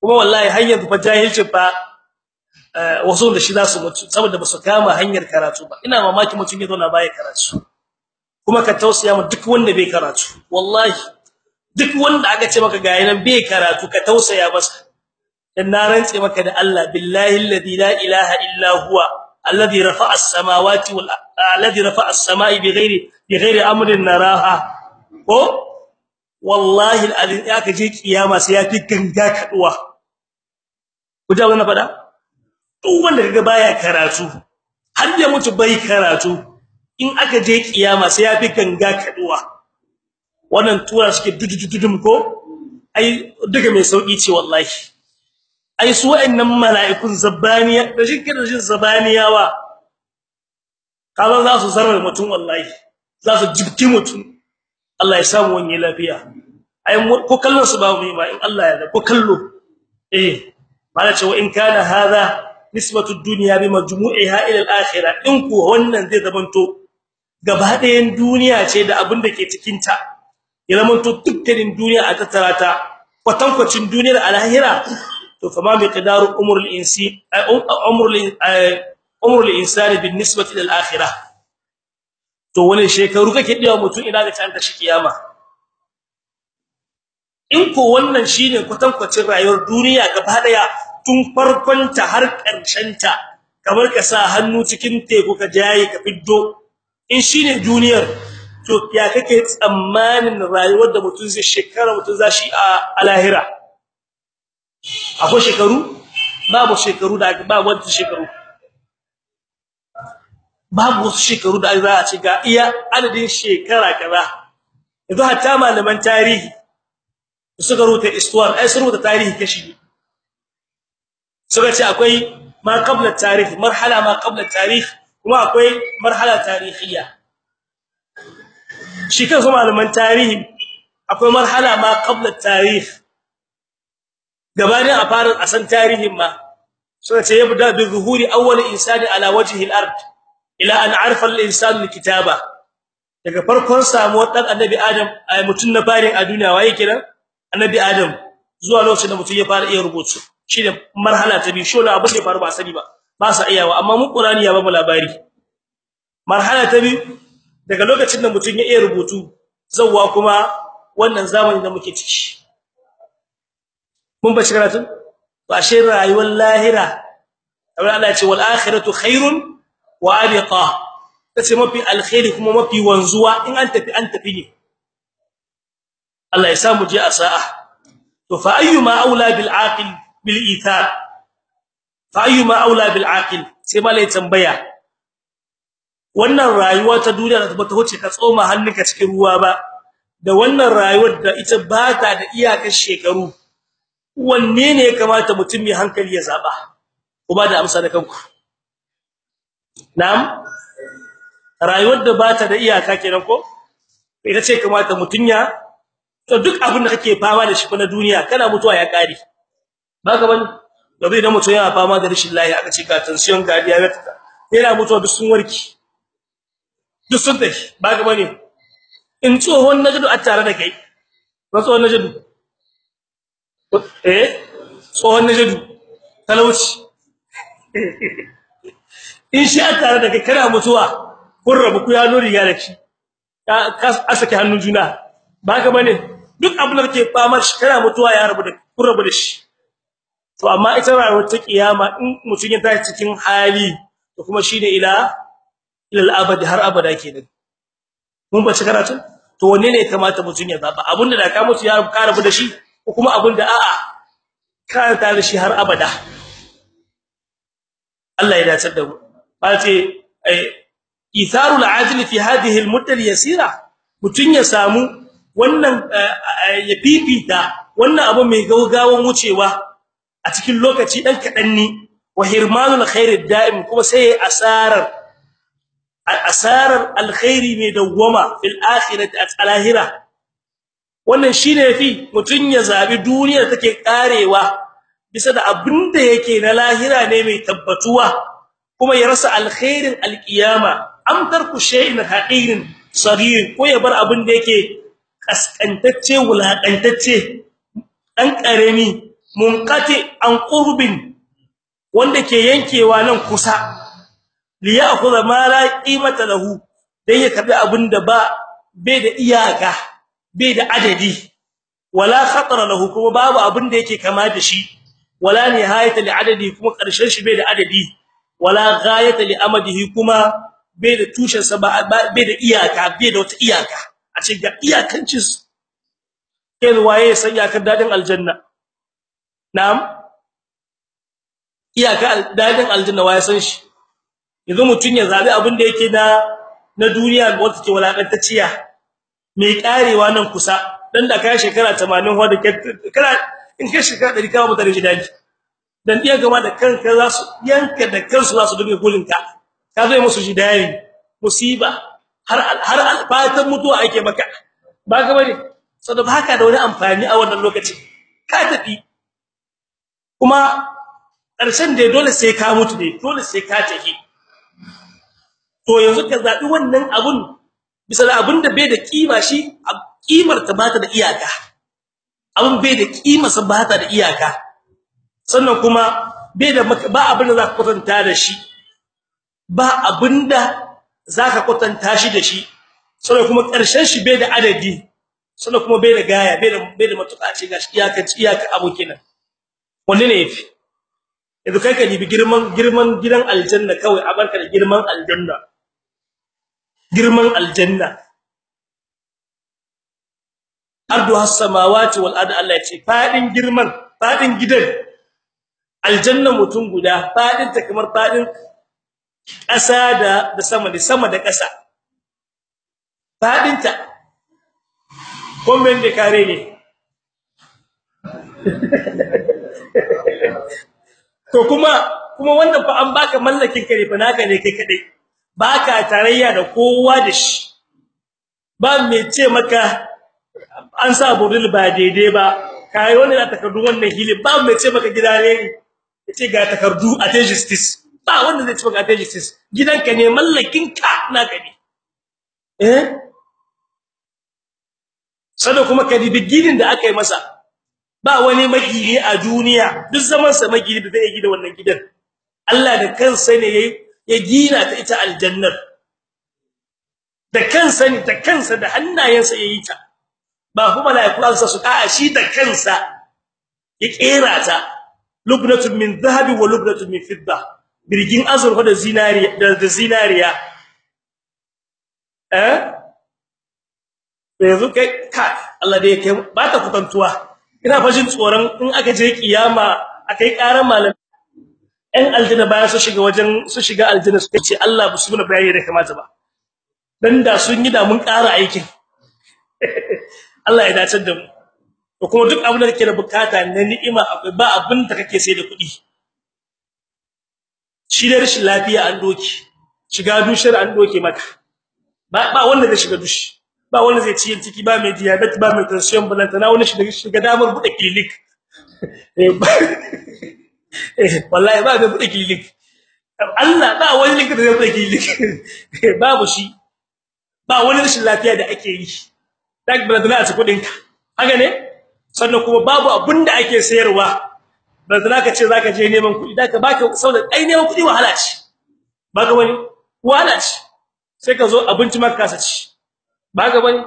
Kuma wallahi har fa jahilcin fa wasu da shi za su mutu saboda ba su kama hanyar karatu ba. Ina mamaki mutum ya zauna baya karatu. Kuma ka tausaya mu duk wanda bai karatu. Wallahi duk wanda aka ce maka ga yanan bai karatu ka tausaya masa. Dan na rantse maka da Allah billahi alladhi la ilaha illa huwa alladhi rafa'a as-samawati wal alladhi rafa'a as-sama'i bighairi bighairi amrin naraha. Ko? Wallahi alladhi aka je kiyama sai ya fi ganga kaduwa. Ku da wannan fada duk wanda kaga baya karatu har ya mutu bai karatu in aka je kiyama sai ya fi ganga kaduwa. Wannan tura suke dudududum ko? Ai duka mai sauƙi ce wallahi. Ai su wa'annan mala'ikun zabaniya da shi kiran shi zabaniyawa kaza za su zarar mutum wallahi. Za su jibki mutum. Allah ya samu wani lafiya. Ai ko kallon su ba mu ba in Allah ya da ko kallo. Eh mala ce wa in kana hadha nisbatu dunya bi majmu'iha ila al-akhirah. In ku wannan zai zamanto gaba ɗayan duniya ce da abin da ke cikin ta ya zamanto dukkanin duniya a tattara ta kwatankwacin duniyar al-akhirah to fama miqdaru umrul insi umrul umrul insani bin nisbati lil akhirah to wani shekaru kake diwa mutum ina ga tanta shi kiyama? In ko wannan shine kwatankwacin rayuwar duniya gaba ɗaya tun farkon ta har ƙarshen ta kamar ka sa hannu cikin teku ka jaye ka fiddo. In shine duniyar to ya kake tsammanin rayuwar da mutum zai shekara mutum zashi a lahira? Akwai shekaru? Babu shekaru da babu wata shekaru. Babu wasu shekaru da za a ce ga iya adadin shekara kaza. Yanzu hatta malaman tarihi suka rubuta istuwar ai sun rubuta tarihi kashi suka ce akwai ma qabla tarikh marhala ma qabla tarikh kuma akwai marhala tarihiyya shi kansu malaman tarihi akwai marhala ma qabla tarikh. Gabanin a fara asan tarihin ma. Suka ce yabda bi zuhuri awwal insani ala wajhi al-ard ila an arfa al-insanu al-kitaba. Daga farkon samuwar dan annabi adam ai mutun na farin a duniya waye kiran annabi adam zuwa lokacin da mutun ya fara iya rubutu. Shine marhala ta biyu. Shona abin da ya faru ba sani ba. Ba sa iyawa. Amma mun qur'ani ya ba mu labari. Marhala ta biyu daga lokacin da mutun ya iya rubutu zawwa kuma wannan zamani da muke ciki. Mun ba shi karatu ba shi rayuwar lahira Allah ya ce wal akhiratu khairun wa abqa. Tace mafi alkhairi kuma mafi wanzuwa in an tafi an tafi ne. Allah ya samu je a sa'a. To fa ayyuma aula bil aqil? Bil ithar. Fa ayyuma aula bil aqil. Sai malai tambaya wannan rayuwa ta duniya da bata wuce ka tsoma hannunka cikin ruwa ba. Da wannan rayuwar da ita ba ta da iyakar shekaru wanne ne ya kamata mutum mai hankali ya zaba ku ba da amsa da kanku. Na'am. Rayuwar da ba ta da iyaka kenan ko? Ita ce kamata mutun ya to duk abin da kake fama da shi na duniya kana mutuwa ya kare baka ba ne? Dobe idan mutum yana fama da rashin lafiya aka ce ga tension ga diabetes yana mutuwa duk sun warki duk sun tafi. Baka ba ne? In tsohon najadu a tare da kai. Ba tsohon najadu eh? Tsohon najadu talauci. In shi a tare da kai kana mutuwa kun rabu ku ya nuri ya da shi ka saki hannun juna. Baka ba ne? Duk abin da kake fama shi kana mutuwa ya rabu da kun rabu da shi. To amma ita rayuwar ta kiyama in mutun ya tashi cikin hali to kuma shine ila ila abadi har abada kenan. Mun bace karatu to wanne ne kamata mutun ya zaba abin da da ka mutu ya ka rabu da shi ko kuma abin da a'a ka ta da shi har abada? Allah ya dace da mu. Ba ce itharul ajil fi hadhihi al-mudda al-yasira. Mutun ya samu wannan ya fifita wannan abu mai gaugawan wucewa a cikin lokaci dan kadan ne. Wa hirmanul khair daim kuma sai asarar asarar alkhairi mai dawwama fil akhirati al-ahira wannan shine yafi mutun ya zabi duniya take karewa bisa da abin da yake na lahira ne mai tabbatuwa kuma ya rasa alkhairin alqiyama am tarku shay'in haqirin saghir ko ya bar abin da yake kaskantacce wulakantacce dan karemi munqati an qurbin wanda ke yankewa nan kusa li ya'khudha ma la qimata lahu dan ya karɓi abin da ba bai da iyaka bai da adadi wala khatara lahu kuma babu abin da yake kama da shi wala nihayata li adadi kuma ƙarshen shi bai da adadi wala ghayata li amadihi kuma bai da tushen sa bai da iyaka bai da wata iyaka. A iyakancin su. Kai waye san iyakar daɗin aljanna? Na'am. Iyaka daɗin aljanna waye san shi? Yanzu mutun ya zabi abin da yake na na duniya wanda take walakantacciya mai karewa nan kusa dan da kai shekara 80 wanda kana in kai shekara 100 kawo mutane jidali dan iya gama da kanka za su yanka da kansu za su dinga gulinka. Ka zo musu jidali musiba har har fatan mutuwa ake maka. Ba ga ba ne? Saboda haka da wani amfani a wannan lokaci ka tafi kuma ƙarshen da dole sai ka mutu dai dole sai ka tafi. To yanzu ka zabi wannan abun bisa da abun da bai da kima shi kimar ta bata da iyaka. Abun bai da kima sa bata da iyaka. Sannan kuma bai da ba abin da zaka kwatanta da shi. Ba abin da zaka kwatanta shi da shi. Sannan kuma ƙarshen shi bai da adadi. Sannan kuma bai da gaya bai da bai da matuƙa ce gashi iyaka iyaka abu kenan. Wanne ne yafi yanzu kai ka dibi girman girman gidan aljanna kawai a barka da girman aljanna. Girman aljanna. Ardu has-samawati wal ard Allah ya ce faɗin girman faɗin gidan. Aljanna mutum guda faɗin ta kamar faɗin ƙasa da da sama da sama da ƙasa. Fadin ta komai da kare ne? to kuma kuma wannan fa an baka mallakin kare fa naka ne kai kadai baka tarayya da kowa da shi. Ba me ce maka an sa buril ba daidai ba. Kai wani da takardu wannan hili ba me ce maka gida ne ya ce ga takardu a justice ba wanda zai ce maka a justice gidanka ne mallakin ka naka ne. Eh? Sada kuma kadi bigidin da aka yi masa. Ba wani magini a duniya. Duk zaman sa magini da zai gida wannan gidan. Allah da kansa ne ya gina ta ita aljannar. Da kansa ne da kansa da hannayensa yayi ta. Ba kuma malaiku Allah su a shi da kansa ya kera ta. Lubnatun min dhahab wa lubnatun min fidda. Birgin azurfa da zinariya da zinariya. Eh? Yanzu kai ka Allah da yake ba ta kutantuwa ina fashin tsoron in aka je kiyama akai karan malam ɗan aljanna bayan su shiga wajen su shiga aljanna su ce Allah ba su muna bayani da kamata ba. Dan da sun yi da mun ƙara aikin. Allah ya dace da mu. To kuma duk abin da kake da buƙata na ni'ima akwai ba abin da kake sai da kuɗi. Shi da rashin lafiya an doki shiga dushar an doke maka. Ba wanda zai shiga dushi ba wanda zai ciyin ciki ba mai diabetes ba mai tension balanta na wani shiga shiga damar buɗe clinic. Eh wallahi ba mai buɗe clinic. Allah ba wani link da zai buɗe clinic. Babu shi. Ba wani rashin lafiya da ake yi. Dak balanta ci kuɗin ka haka ne? Sannan kuma babu abin da ake sayarwa. Balanta ka ce zaka je neman kuɗi da ka baka saboda ai neman kuɗi wahala ce. Baka wani wahala ce. Sai ka zo abinci maka kasa ci. Ba ga ba ne?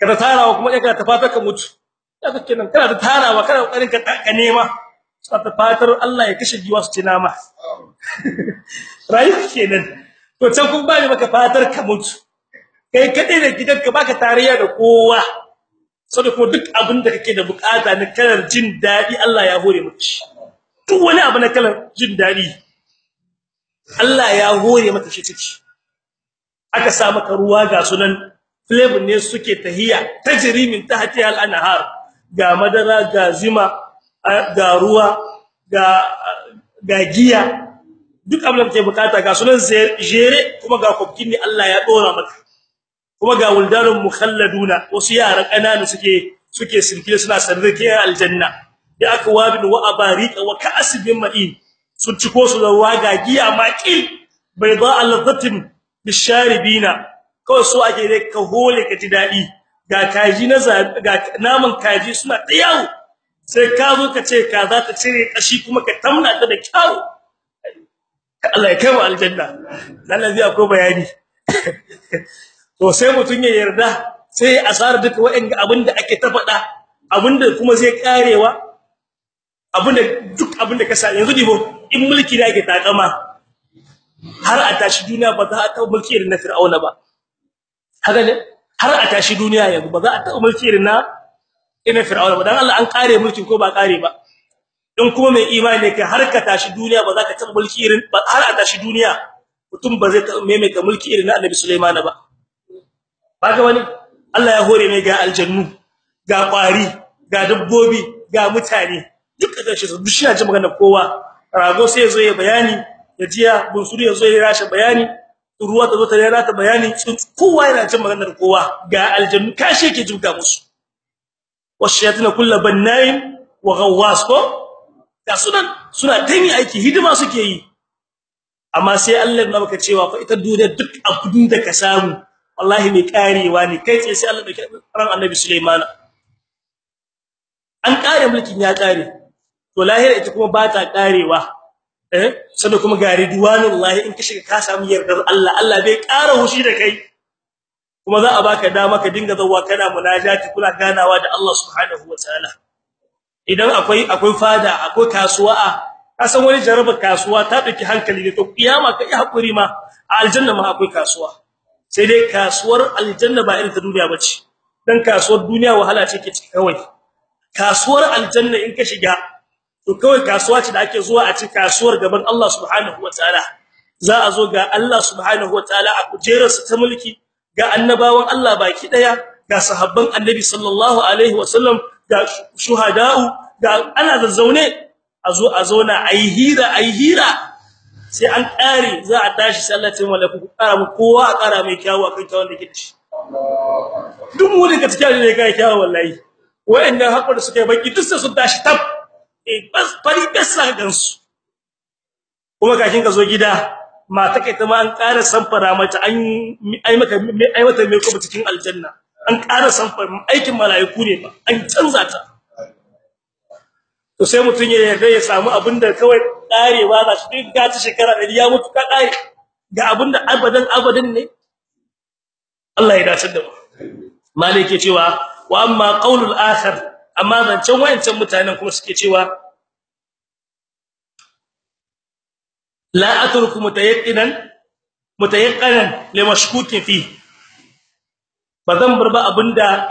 Kada tarawa kuma kai ka tafata ka mutu. Kaga kenan kana da tarawa kana ƙoƙarin ka ka nema. Ta fatar Allah ya kashe giwa su ci nama. Rayu kenan. To can kun bani maka fatar ka mutu. Kai kadai da gidanka baka tarayya da kowa. Saboda kuma duk abin da kake da buƙata na kalar jin daɗi Allah ya hore maka duk wani abu na kalar jin daɗi Allah ya hore maka shi ciki. Aka sa maka ruwa ga sunan flavor ne suke tahiya tajri min tahtiha al-anhar ga madara ga zima ga ruwa ga ga giya. Duk abin da kake buƙata ga sunan jere kuma ga kokkin ne Allah ya dora maka. Kuma ga wuldarun mukhalladuna wasu yaran kanana suke suke sirke suna sarrake aljanna. Ya aka wabin wa abariqa wa ka'asbin ma'in sun ciko su da ruwa ga giya maqil bayda al-dhatin bisharibina. Kawai so ake dai ka hole ka ji daɗi ga kaji na ga naman kaji suna da yawo. Sai ka zo ka ce ka za ta cire kashi kuma ka tamna ta da kyau. Allah ya kai mu aljanna. Lallazi akwai bayani. To sai mutun ya yarda sai asar duka wa'anga abin da ake ta faɗa abin da kuma zai karewa abin da duk abin da ka sa. Yanzu dibo in mulki da ake takama har a tashi duniya ba za a taɓa mulki irin na Fir'auna ba. Haka ne? Har a tashi duniya yanzu ba za a taɓa mulki irin na irin Fir'auna ba. Dan Allah an kare mulkin ko ba kare ba? In kuma mai imani ne kai har ka tashi duniya ba za ka taɓa mulki irin har a tashi duniya mutum ba zai taɓa maimaita mulki irin na Annabi Sulaiman ba. Baka wani Allah ya hore mai ga aljannu ga kwari ga dabbobi ga mutane. Duka da shi duk shi na ji magana kowa. Rago sai zo ya bayani ya jiya bunsuru ya rashin bayani ruwa ta zo ta rera ta bayani kowa yana jin maganar kowa ga aljannu kashe ke jibga musu. Washayatin kullu bannain wa ghawwas ko? Ga sunan suna taimi aiki hidima suke yi. Amma sai Allah ya baka cewa fa ita duniya duk abin da ka samu wallahi mai karewa ne. Kai sai Allah da ran Annabi Sulaiman an kare mulkin ya kare to lahira ita kuma ba ta karewa eh? Sanda kuma ga ridwanullahi in ka shiga ka samu yardar Allah Allah bai ƙara hushi da kai. Kuma za a baka dama ka dinga zawwa kana munajati kuna ganawa da Allah subhanahu wataala idan akwai akwai fada akwai kasuwa a san wani jarabar kasuwa ta ɗauki hankali ne to kiyama kai haƙuri ma a aljanna ma akwai kasuwa. Sai dai kasuwar aljanna ba irin ta duniya bace dan kasuwar duniya wahala ce ke ciki kawai. Kasuwar aljanna in ka shiga to kawai kasuwa ce da ake zuwa a ci kasuwar gaban Allah subhanahu wataala za a zo ga Allah subhanahu wataala a kujerarsa ta mulki ga annabawan Allah baki ɗaya ga sahabban annabi sallallahu alaihi wasallam ga shuhada'u ga ana zazzaune. A zo a zauna ayi hira ayi hira. Sai an kare za a tashi sallatin malaku kara mu kowa a kara mai kyawu akan kyawun da kike duk mu daga cikin ne kai kyawu wallahi. Wa'annan haƙuri suka yi baki duk sai sun tashi tab. Eh bas fari besa gansu kuma kashin ka zo gida mata kai ta ma an ƙara samfara mata an ai maka ai mata mai kuma cikin aljanna. An ƙara samfara aikin malaiku ne ba an canza ta. To sai mutun ya yarda ya samu abin da kawai ƙarewa ba shi duk ga ta shekara 100 ya mutu ka ƙare. Ga abin da abadan abadan ne. Allah ya dace da mu. Malike cewa wa amma qaulul akhar amma zancen wayancan mutanen kuma suke cewa la atruku mutayaqqinan mutayaqqinan limashkukin fi. Bazan bar ba abin da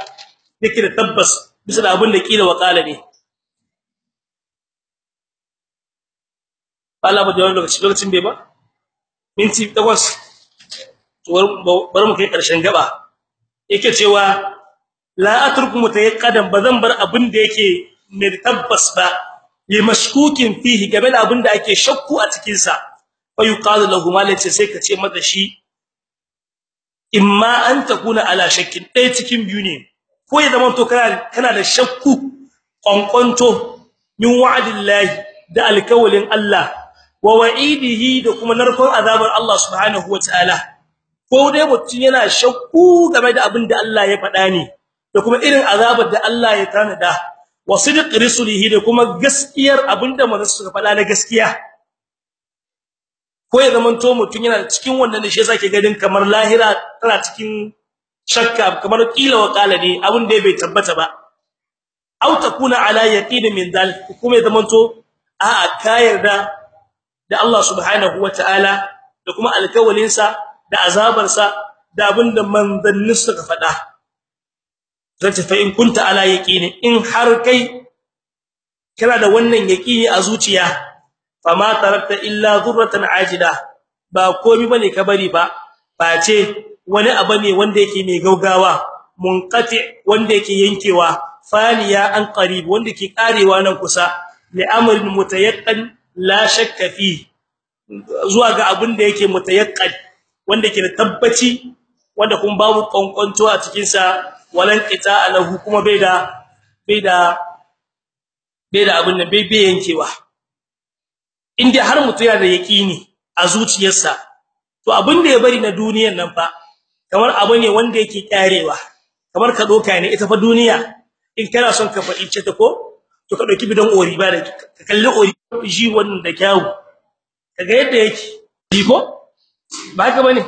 yake da tabbas bisa da abin da kila wakala ne. Allah ba da lokaci lokacin bai ba? Minti 8 to bar mu kai ƙarshen gaba. Yake cewa la atruku mutayaqqidan bazan bar abin da yake mai tabbas ba limashkukin fihi game da abin da ake shakku a cikin sa fa yuqalu lahu malace sai ka ce mata shi imma an takuna ala shakkin. Dai cikin biyu ne. Ko ya zama to kana kana da shakku kwankwanto min wa'dillahi da alkawalin Allah wa wa'idihi da kuma narkon azabar Allah subhanahu wataala ko dai mutun yana shakku game da abin da Allah ya faɗa ne da kuma irin azabar da Allah ya tanada. Wa sidq rusulihi da kuma gaskiyar abin da manzo suka faɗa na gaskiya. Ko ya zaman to mutun yana cikin wannan da shi yasa ke gadin kamar lahira tana cikin shakka kamar kila wa qala ne abin da bai tabbata ba. Aw takuna ala yaqin min dal kuma ya zaman to a'a ka yarda da Allah subhanahu wataala da kuma alkawalinsa da azabarsa da abin da manzanni suka faɗa. Zace fa in kunta ala yaqini. In har kai kana da wannan yaqini a zuciya fama tarakta illa dhurratan ajila. Ba komai ba ne ka bari ba. Face wani abu ne wanda yake mai gaugawa munqati wanda yake yankewa faniya an qarib wanda ke karewa nan kusa. Li amrin mutayaqqan la shakka fi. Zuwa ga abin da yake mutayaqqan wanda ke da tabbaci wanda kuma babu kwankwanto a cikin sa walan qita lahu kuma bai da bai da bai da abin nan bai bai yankewa. Inda har mutu yana da yaqini a zuciyarsa to abin da ya bari na duniyar nan fa kamar abu ne wanda yake karewa kamar ka doka ne ita fa duniya in kana son ka faɗi ce ta ko to ka ɗauki bidan ori ba da ka kalli ori ji wannan da kyawu. Kaga yadda yake. Ko? Ba haka ba ne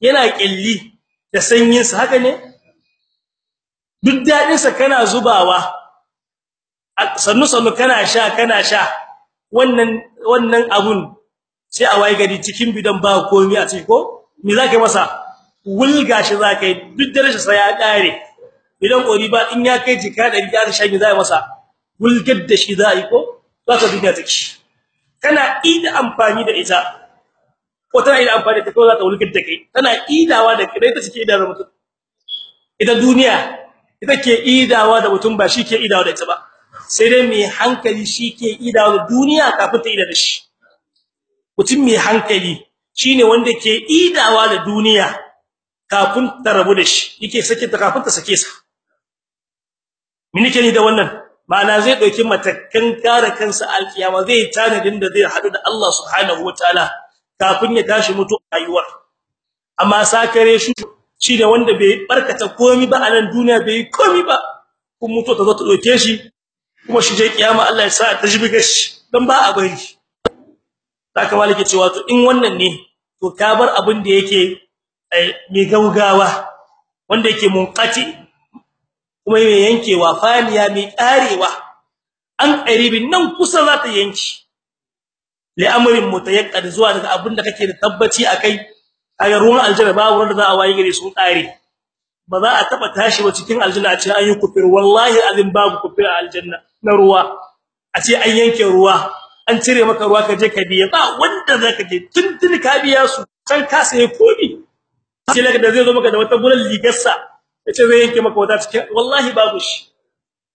yana kelli da sanyin sa haka ne? Duk daɗin sa kana zubawa. Sannu sannu kana sha kana sha. Wannan wannan abun sai a waye gari cikin bidan ba komai a ciki ko? Me zaka yi masa? Wulga shi zaka yi. Duk darajar sa ya kare idan ori ba in ya kai jika da riga ta sha me zai masa? Wulgar da shi zai ko? Zaka duniya take kana ida amfani da ita. Ko tana ida amfani da kai za ta wulgar da kai. Tana idawa da kai. Ta cike da mutum. Ita duniya. Ita ke idawa da mutum ba shi ke idawa da ita ba. Sai dai mai hankali shi ke idawa da duniya kafin ta ida da shi. Mutum mai hankali shine wanda ke idawa da duniya kafin ta rabu da shi. Yake sake ta kafin ta sake sa. Mini ke ni da wannan? Ma'ana zai ɗauki matakan kare kansa alkiyama zai tanadin da zai hadu da Allah subhanahu wataala kafin ya tashi mutu rayuwar. Amma sakare shi shi da wanda bai barkata komai ba a nan duniya bai komai ba kuma mutu ta zo ta ɗauke shi kuma shi je kiyama Allah ya sa ta jibi gashi dan ba a bari. Saka malike cewa to in wannan ne to ka bar abin da yake mai gaugawa wanda yake munqati kuma mai yankewa faniya mai karewa an qaribin nan kusa za ta yanki li'amrin mutayaqqad zuwa daga abin da kake da tabbaci akai a ruwan aljanna babu wanda za a waye gare sun kare ba za a taba tashi ba cikin aljanna a ce an yi kufir wallahi azin babu kufir a aljanna na ruwa. A ce an yanke ruwa an cire maka ruwa ka je ka biya. Ba wanda zaka je. Tuntun ka biya su san ka sai komi. Sai laka da zai zo maka da wata bulan ligarsa ya ce zai yanke maka wata cikin wallahi babu shi.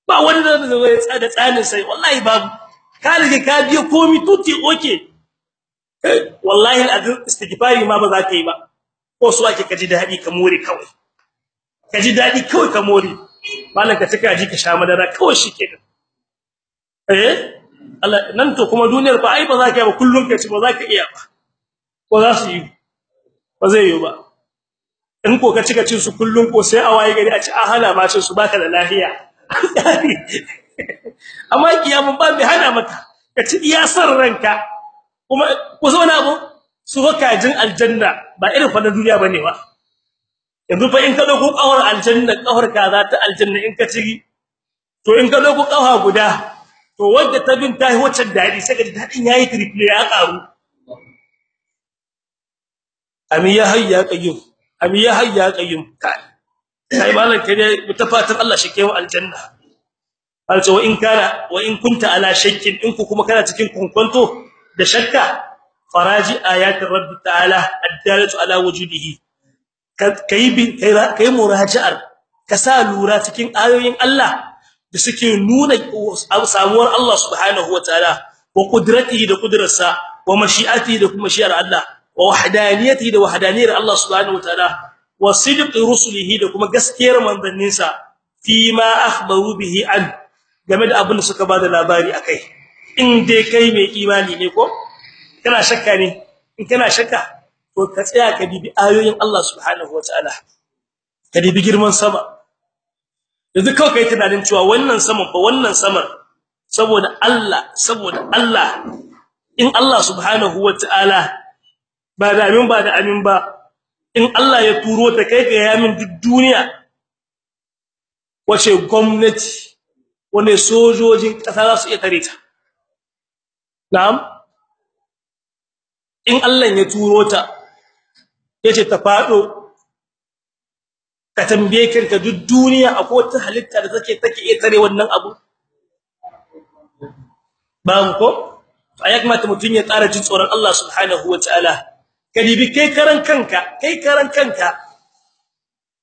Ba wanda zai zo ya tsada tsanin sai wallahi babu. Ka rige ka biya komi tuti oke. Wallahi alazim istighfari ma ba za ka yi ba. Ko su ake kaji daɗi ka more kawai. Kaji daɗi kawai ka more. Mallan ka tuka ji ka sha madara kawai shikenan eh? Allah nan to kuma duniyar ba ai ba za ka yi ba kullun ka ci ba za ka iya ba. Ko za su yi. Ba zai yi ba. In ko ka cika cin su kullun ko sai a waye gari a ci a hana ma cin su baka da lafiya. Amma kiyamun ba bai hana maka. Ka ci iya san ranka. Kuma ko zo na abu su kajin aljanna ba irin fa na duniya ba ne ba. Yanzu fa in ka ɗauko kawar aljanna kawar ka za ta aljanna in ka ci to in ka ɗauko kawa guda to wanda ta bin tahi wacce daɗi sai ka ji daɗin yayi triple ya karu ami ya hayya qayyum ami ya hayya qayyum. Kai malan kai ne mutafatan Allah shi kai aljanna. Alce wa in kana wa in kunta ala shakkin in ku kuma kana cikin kunkunto da shakka faraji ayatin rabbi ta'ala addalatu ala wujudihi. Kai bi kai muraji'ar ka sa lura cikin ayoyin Allah da suke nuna samuwar Allah subhanahu wataala wa qudratihi da qudrarsa wa mashi'atihi da kuma shi'ar Allah wa wahdaniyatihi da wahdaniyar Allah subhanahu wataala wa sidqi rusulihi da kuma gaskiyar manzanninsa fi ma akhbaru bihi an game da abin da suka ba da labari akai in dai kai mai imani ne ko? Kana shakka ne? In kana shakka to ka tsaya ka bibi ayoyin Allah subhanahu wataala ka bibi girman sama. Yanzu kawai kai tunanin cewa wannan saman fa wannan saman saboda Allah saboda Allah. In Allah subhanahu wataala ba da amin ba da amin ba in Allah ya turo ta kai ga yamin duk duniya wace gwamnati wane sojojin kasa za su iya tare ta? Na'am. In Allah ya turo ta ya ce ta fado ka tambaye kanka duk duniya akwai wata halitta da take take iya tare wannan abu? Babu ko? Ayak mata mutun ya tsara jin tsoron Allah subhanahu wataala kadibi kai karan kanka kai karan kanka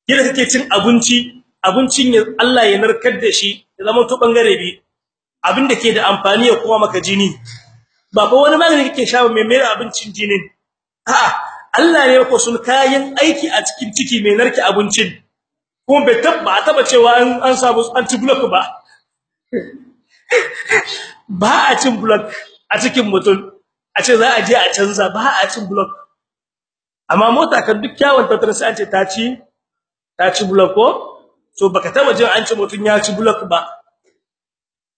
kida kake cin abinci abincin ya Allah ya narkar da shi ya zama to ɓangare bi abin da ke da amfani ya kuma maka jini. Ba ba wani magani kake sha? Mai mai abincin jinin? A'a Allah ne ko sun kayan aiki a cikin ciki mai narke abincin. Kuma bai tabba taba cewa an an samu anti block ba. Ba a cin block a cikin mutum. A ce za a je a canza ba a cin block. Amma mota kan duk kyawun tattar sai an ce ta ci ta ci block ko? To baka taba jin an ce mutum ya ci block ba.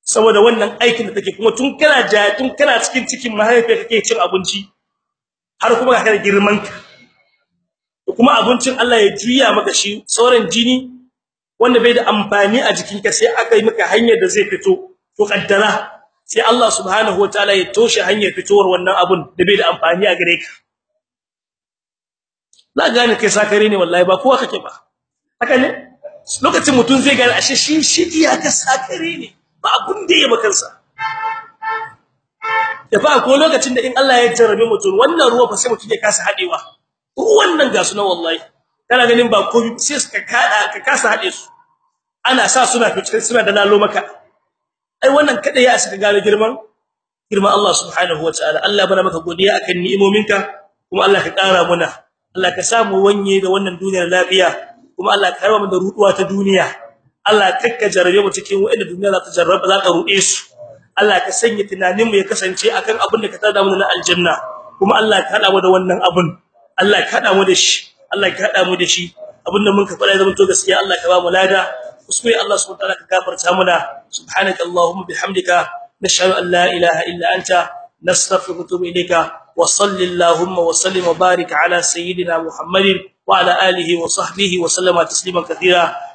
Saboda wannan aikin da take kuma tun kana ja tun kana cikin cikin mahaifiya kake cin abinci har kuma ka da girman ka kuma abincin Allah ya juya maka shi sauran jini wanda bai da amfani a jikinka sai aka yi maka hanyar da zai fito. To kaddara sai Allah subhanahu wataala ya toshe hanyar fitowar wannan abun da bai da amfani a gare ka. Za gane kai sakare ne wallahi ba kowa kake ba. Haka ne? Lokacin mutun zai gane ashe shi shi iya ka sakare ne. Ba abun da ya makansa da fa ko lokacin da in Allah ya jarrabe mutum wannan ruwa fa sai mutum ya kasa hadewa wannan ga su na wallahi. Kana ganin ba ko sai suka kada ka kasa hade su. Ana sa suna fice suna da lalo maka. Ai wannan kada ya saka gane girman girman Allah subhanahu wataala Allah bana maka godiya akan ni'imominka kuma Allah ka kara muna Allah ka samu wanye da wannan duniyar lafiya kuma Allah ka raba mu da ruduwa ta duniya. Allah kakka jarabe mu cikin wanda duniya za ta jarraba za ka rude su. Allah ka sanya tunanin mu ya kasance akan abin da ka tada mu na aljanna. Kuma Allah ka hada mu da wannan abun Allah ka hada mu da shi. Allah ka hada mu da shi. Abinda mun ka fara zaman to gaskiya Allah ka ba mu lada. Kuskure Allah subhanahu wa ta'ala ka gafarta muna subhanaka allahumma bihamdika nashhadu an la ilaha illa anta nastaghfiruka wa natubu ilayka. Wa sallallahu wa sallim wa barik ala sayyidina muhammadin wa ala alihi wa sahbihi wa sallama tasliman katira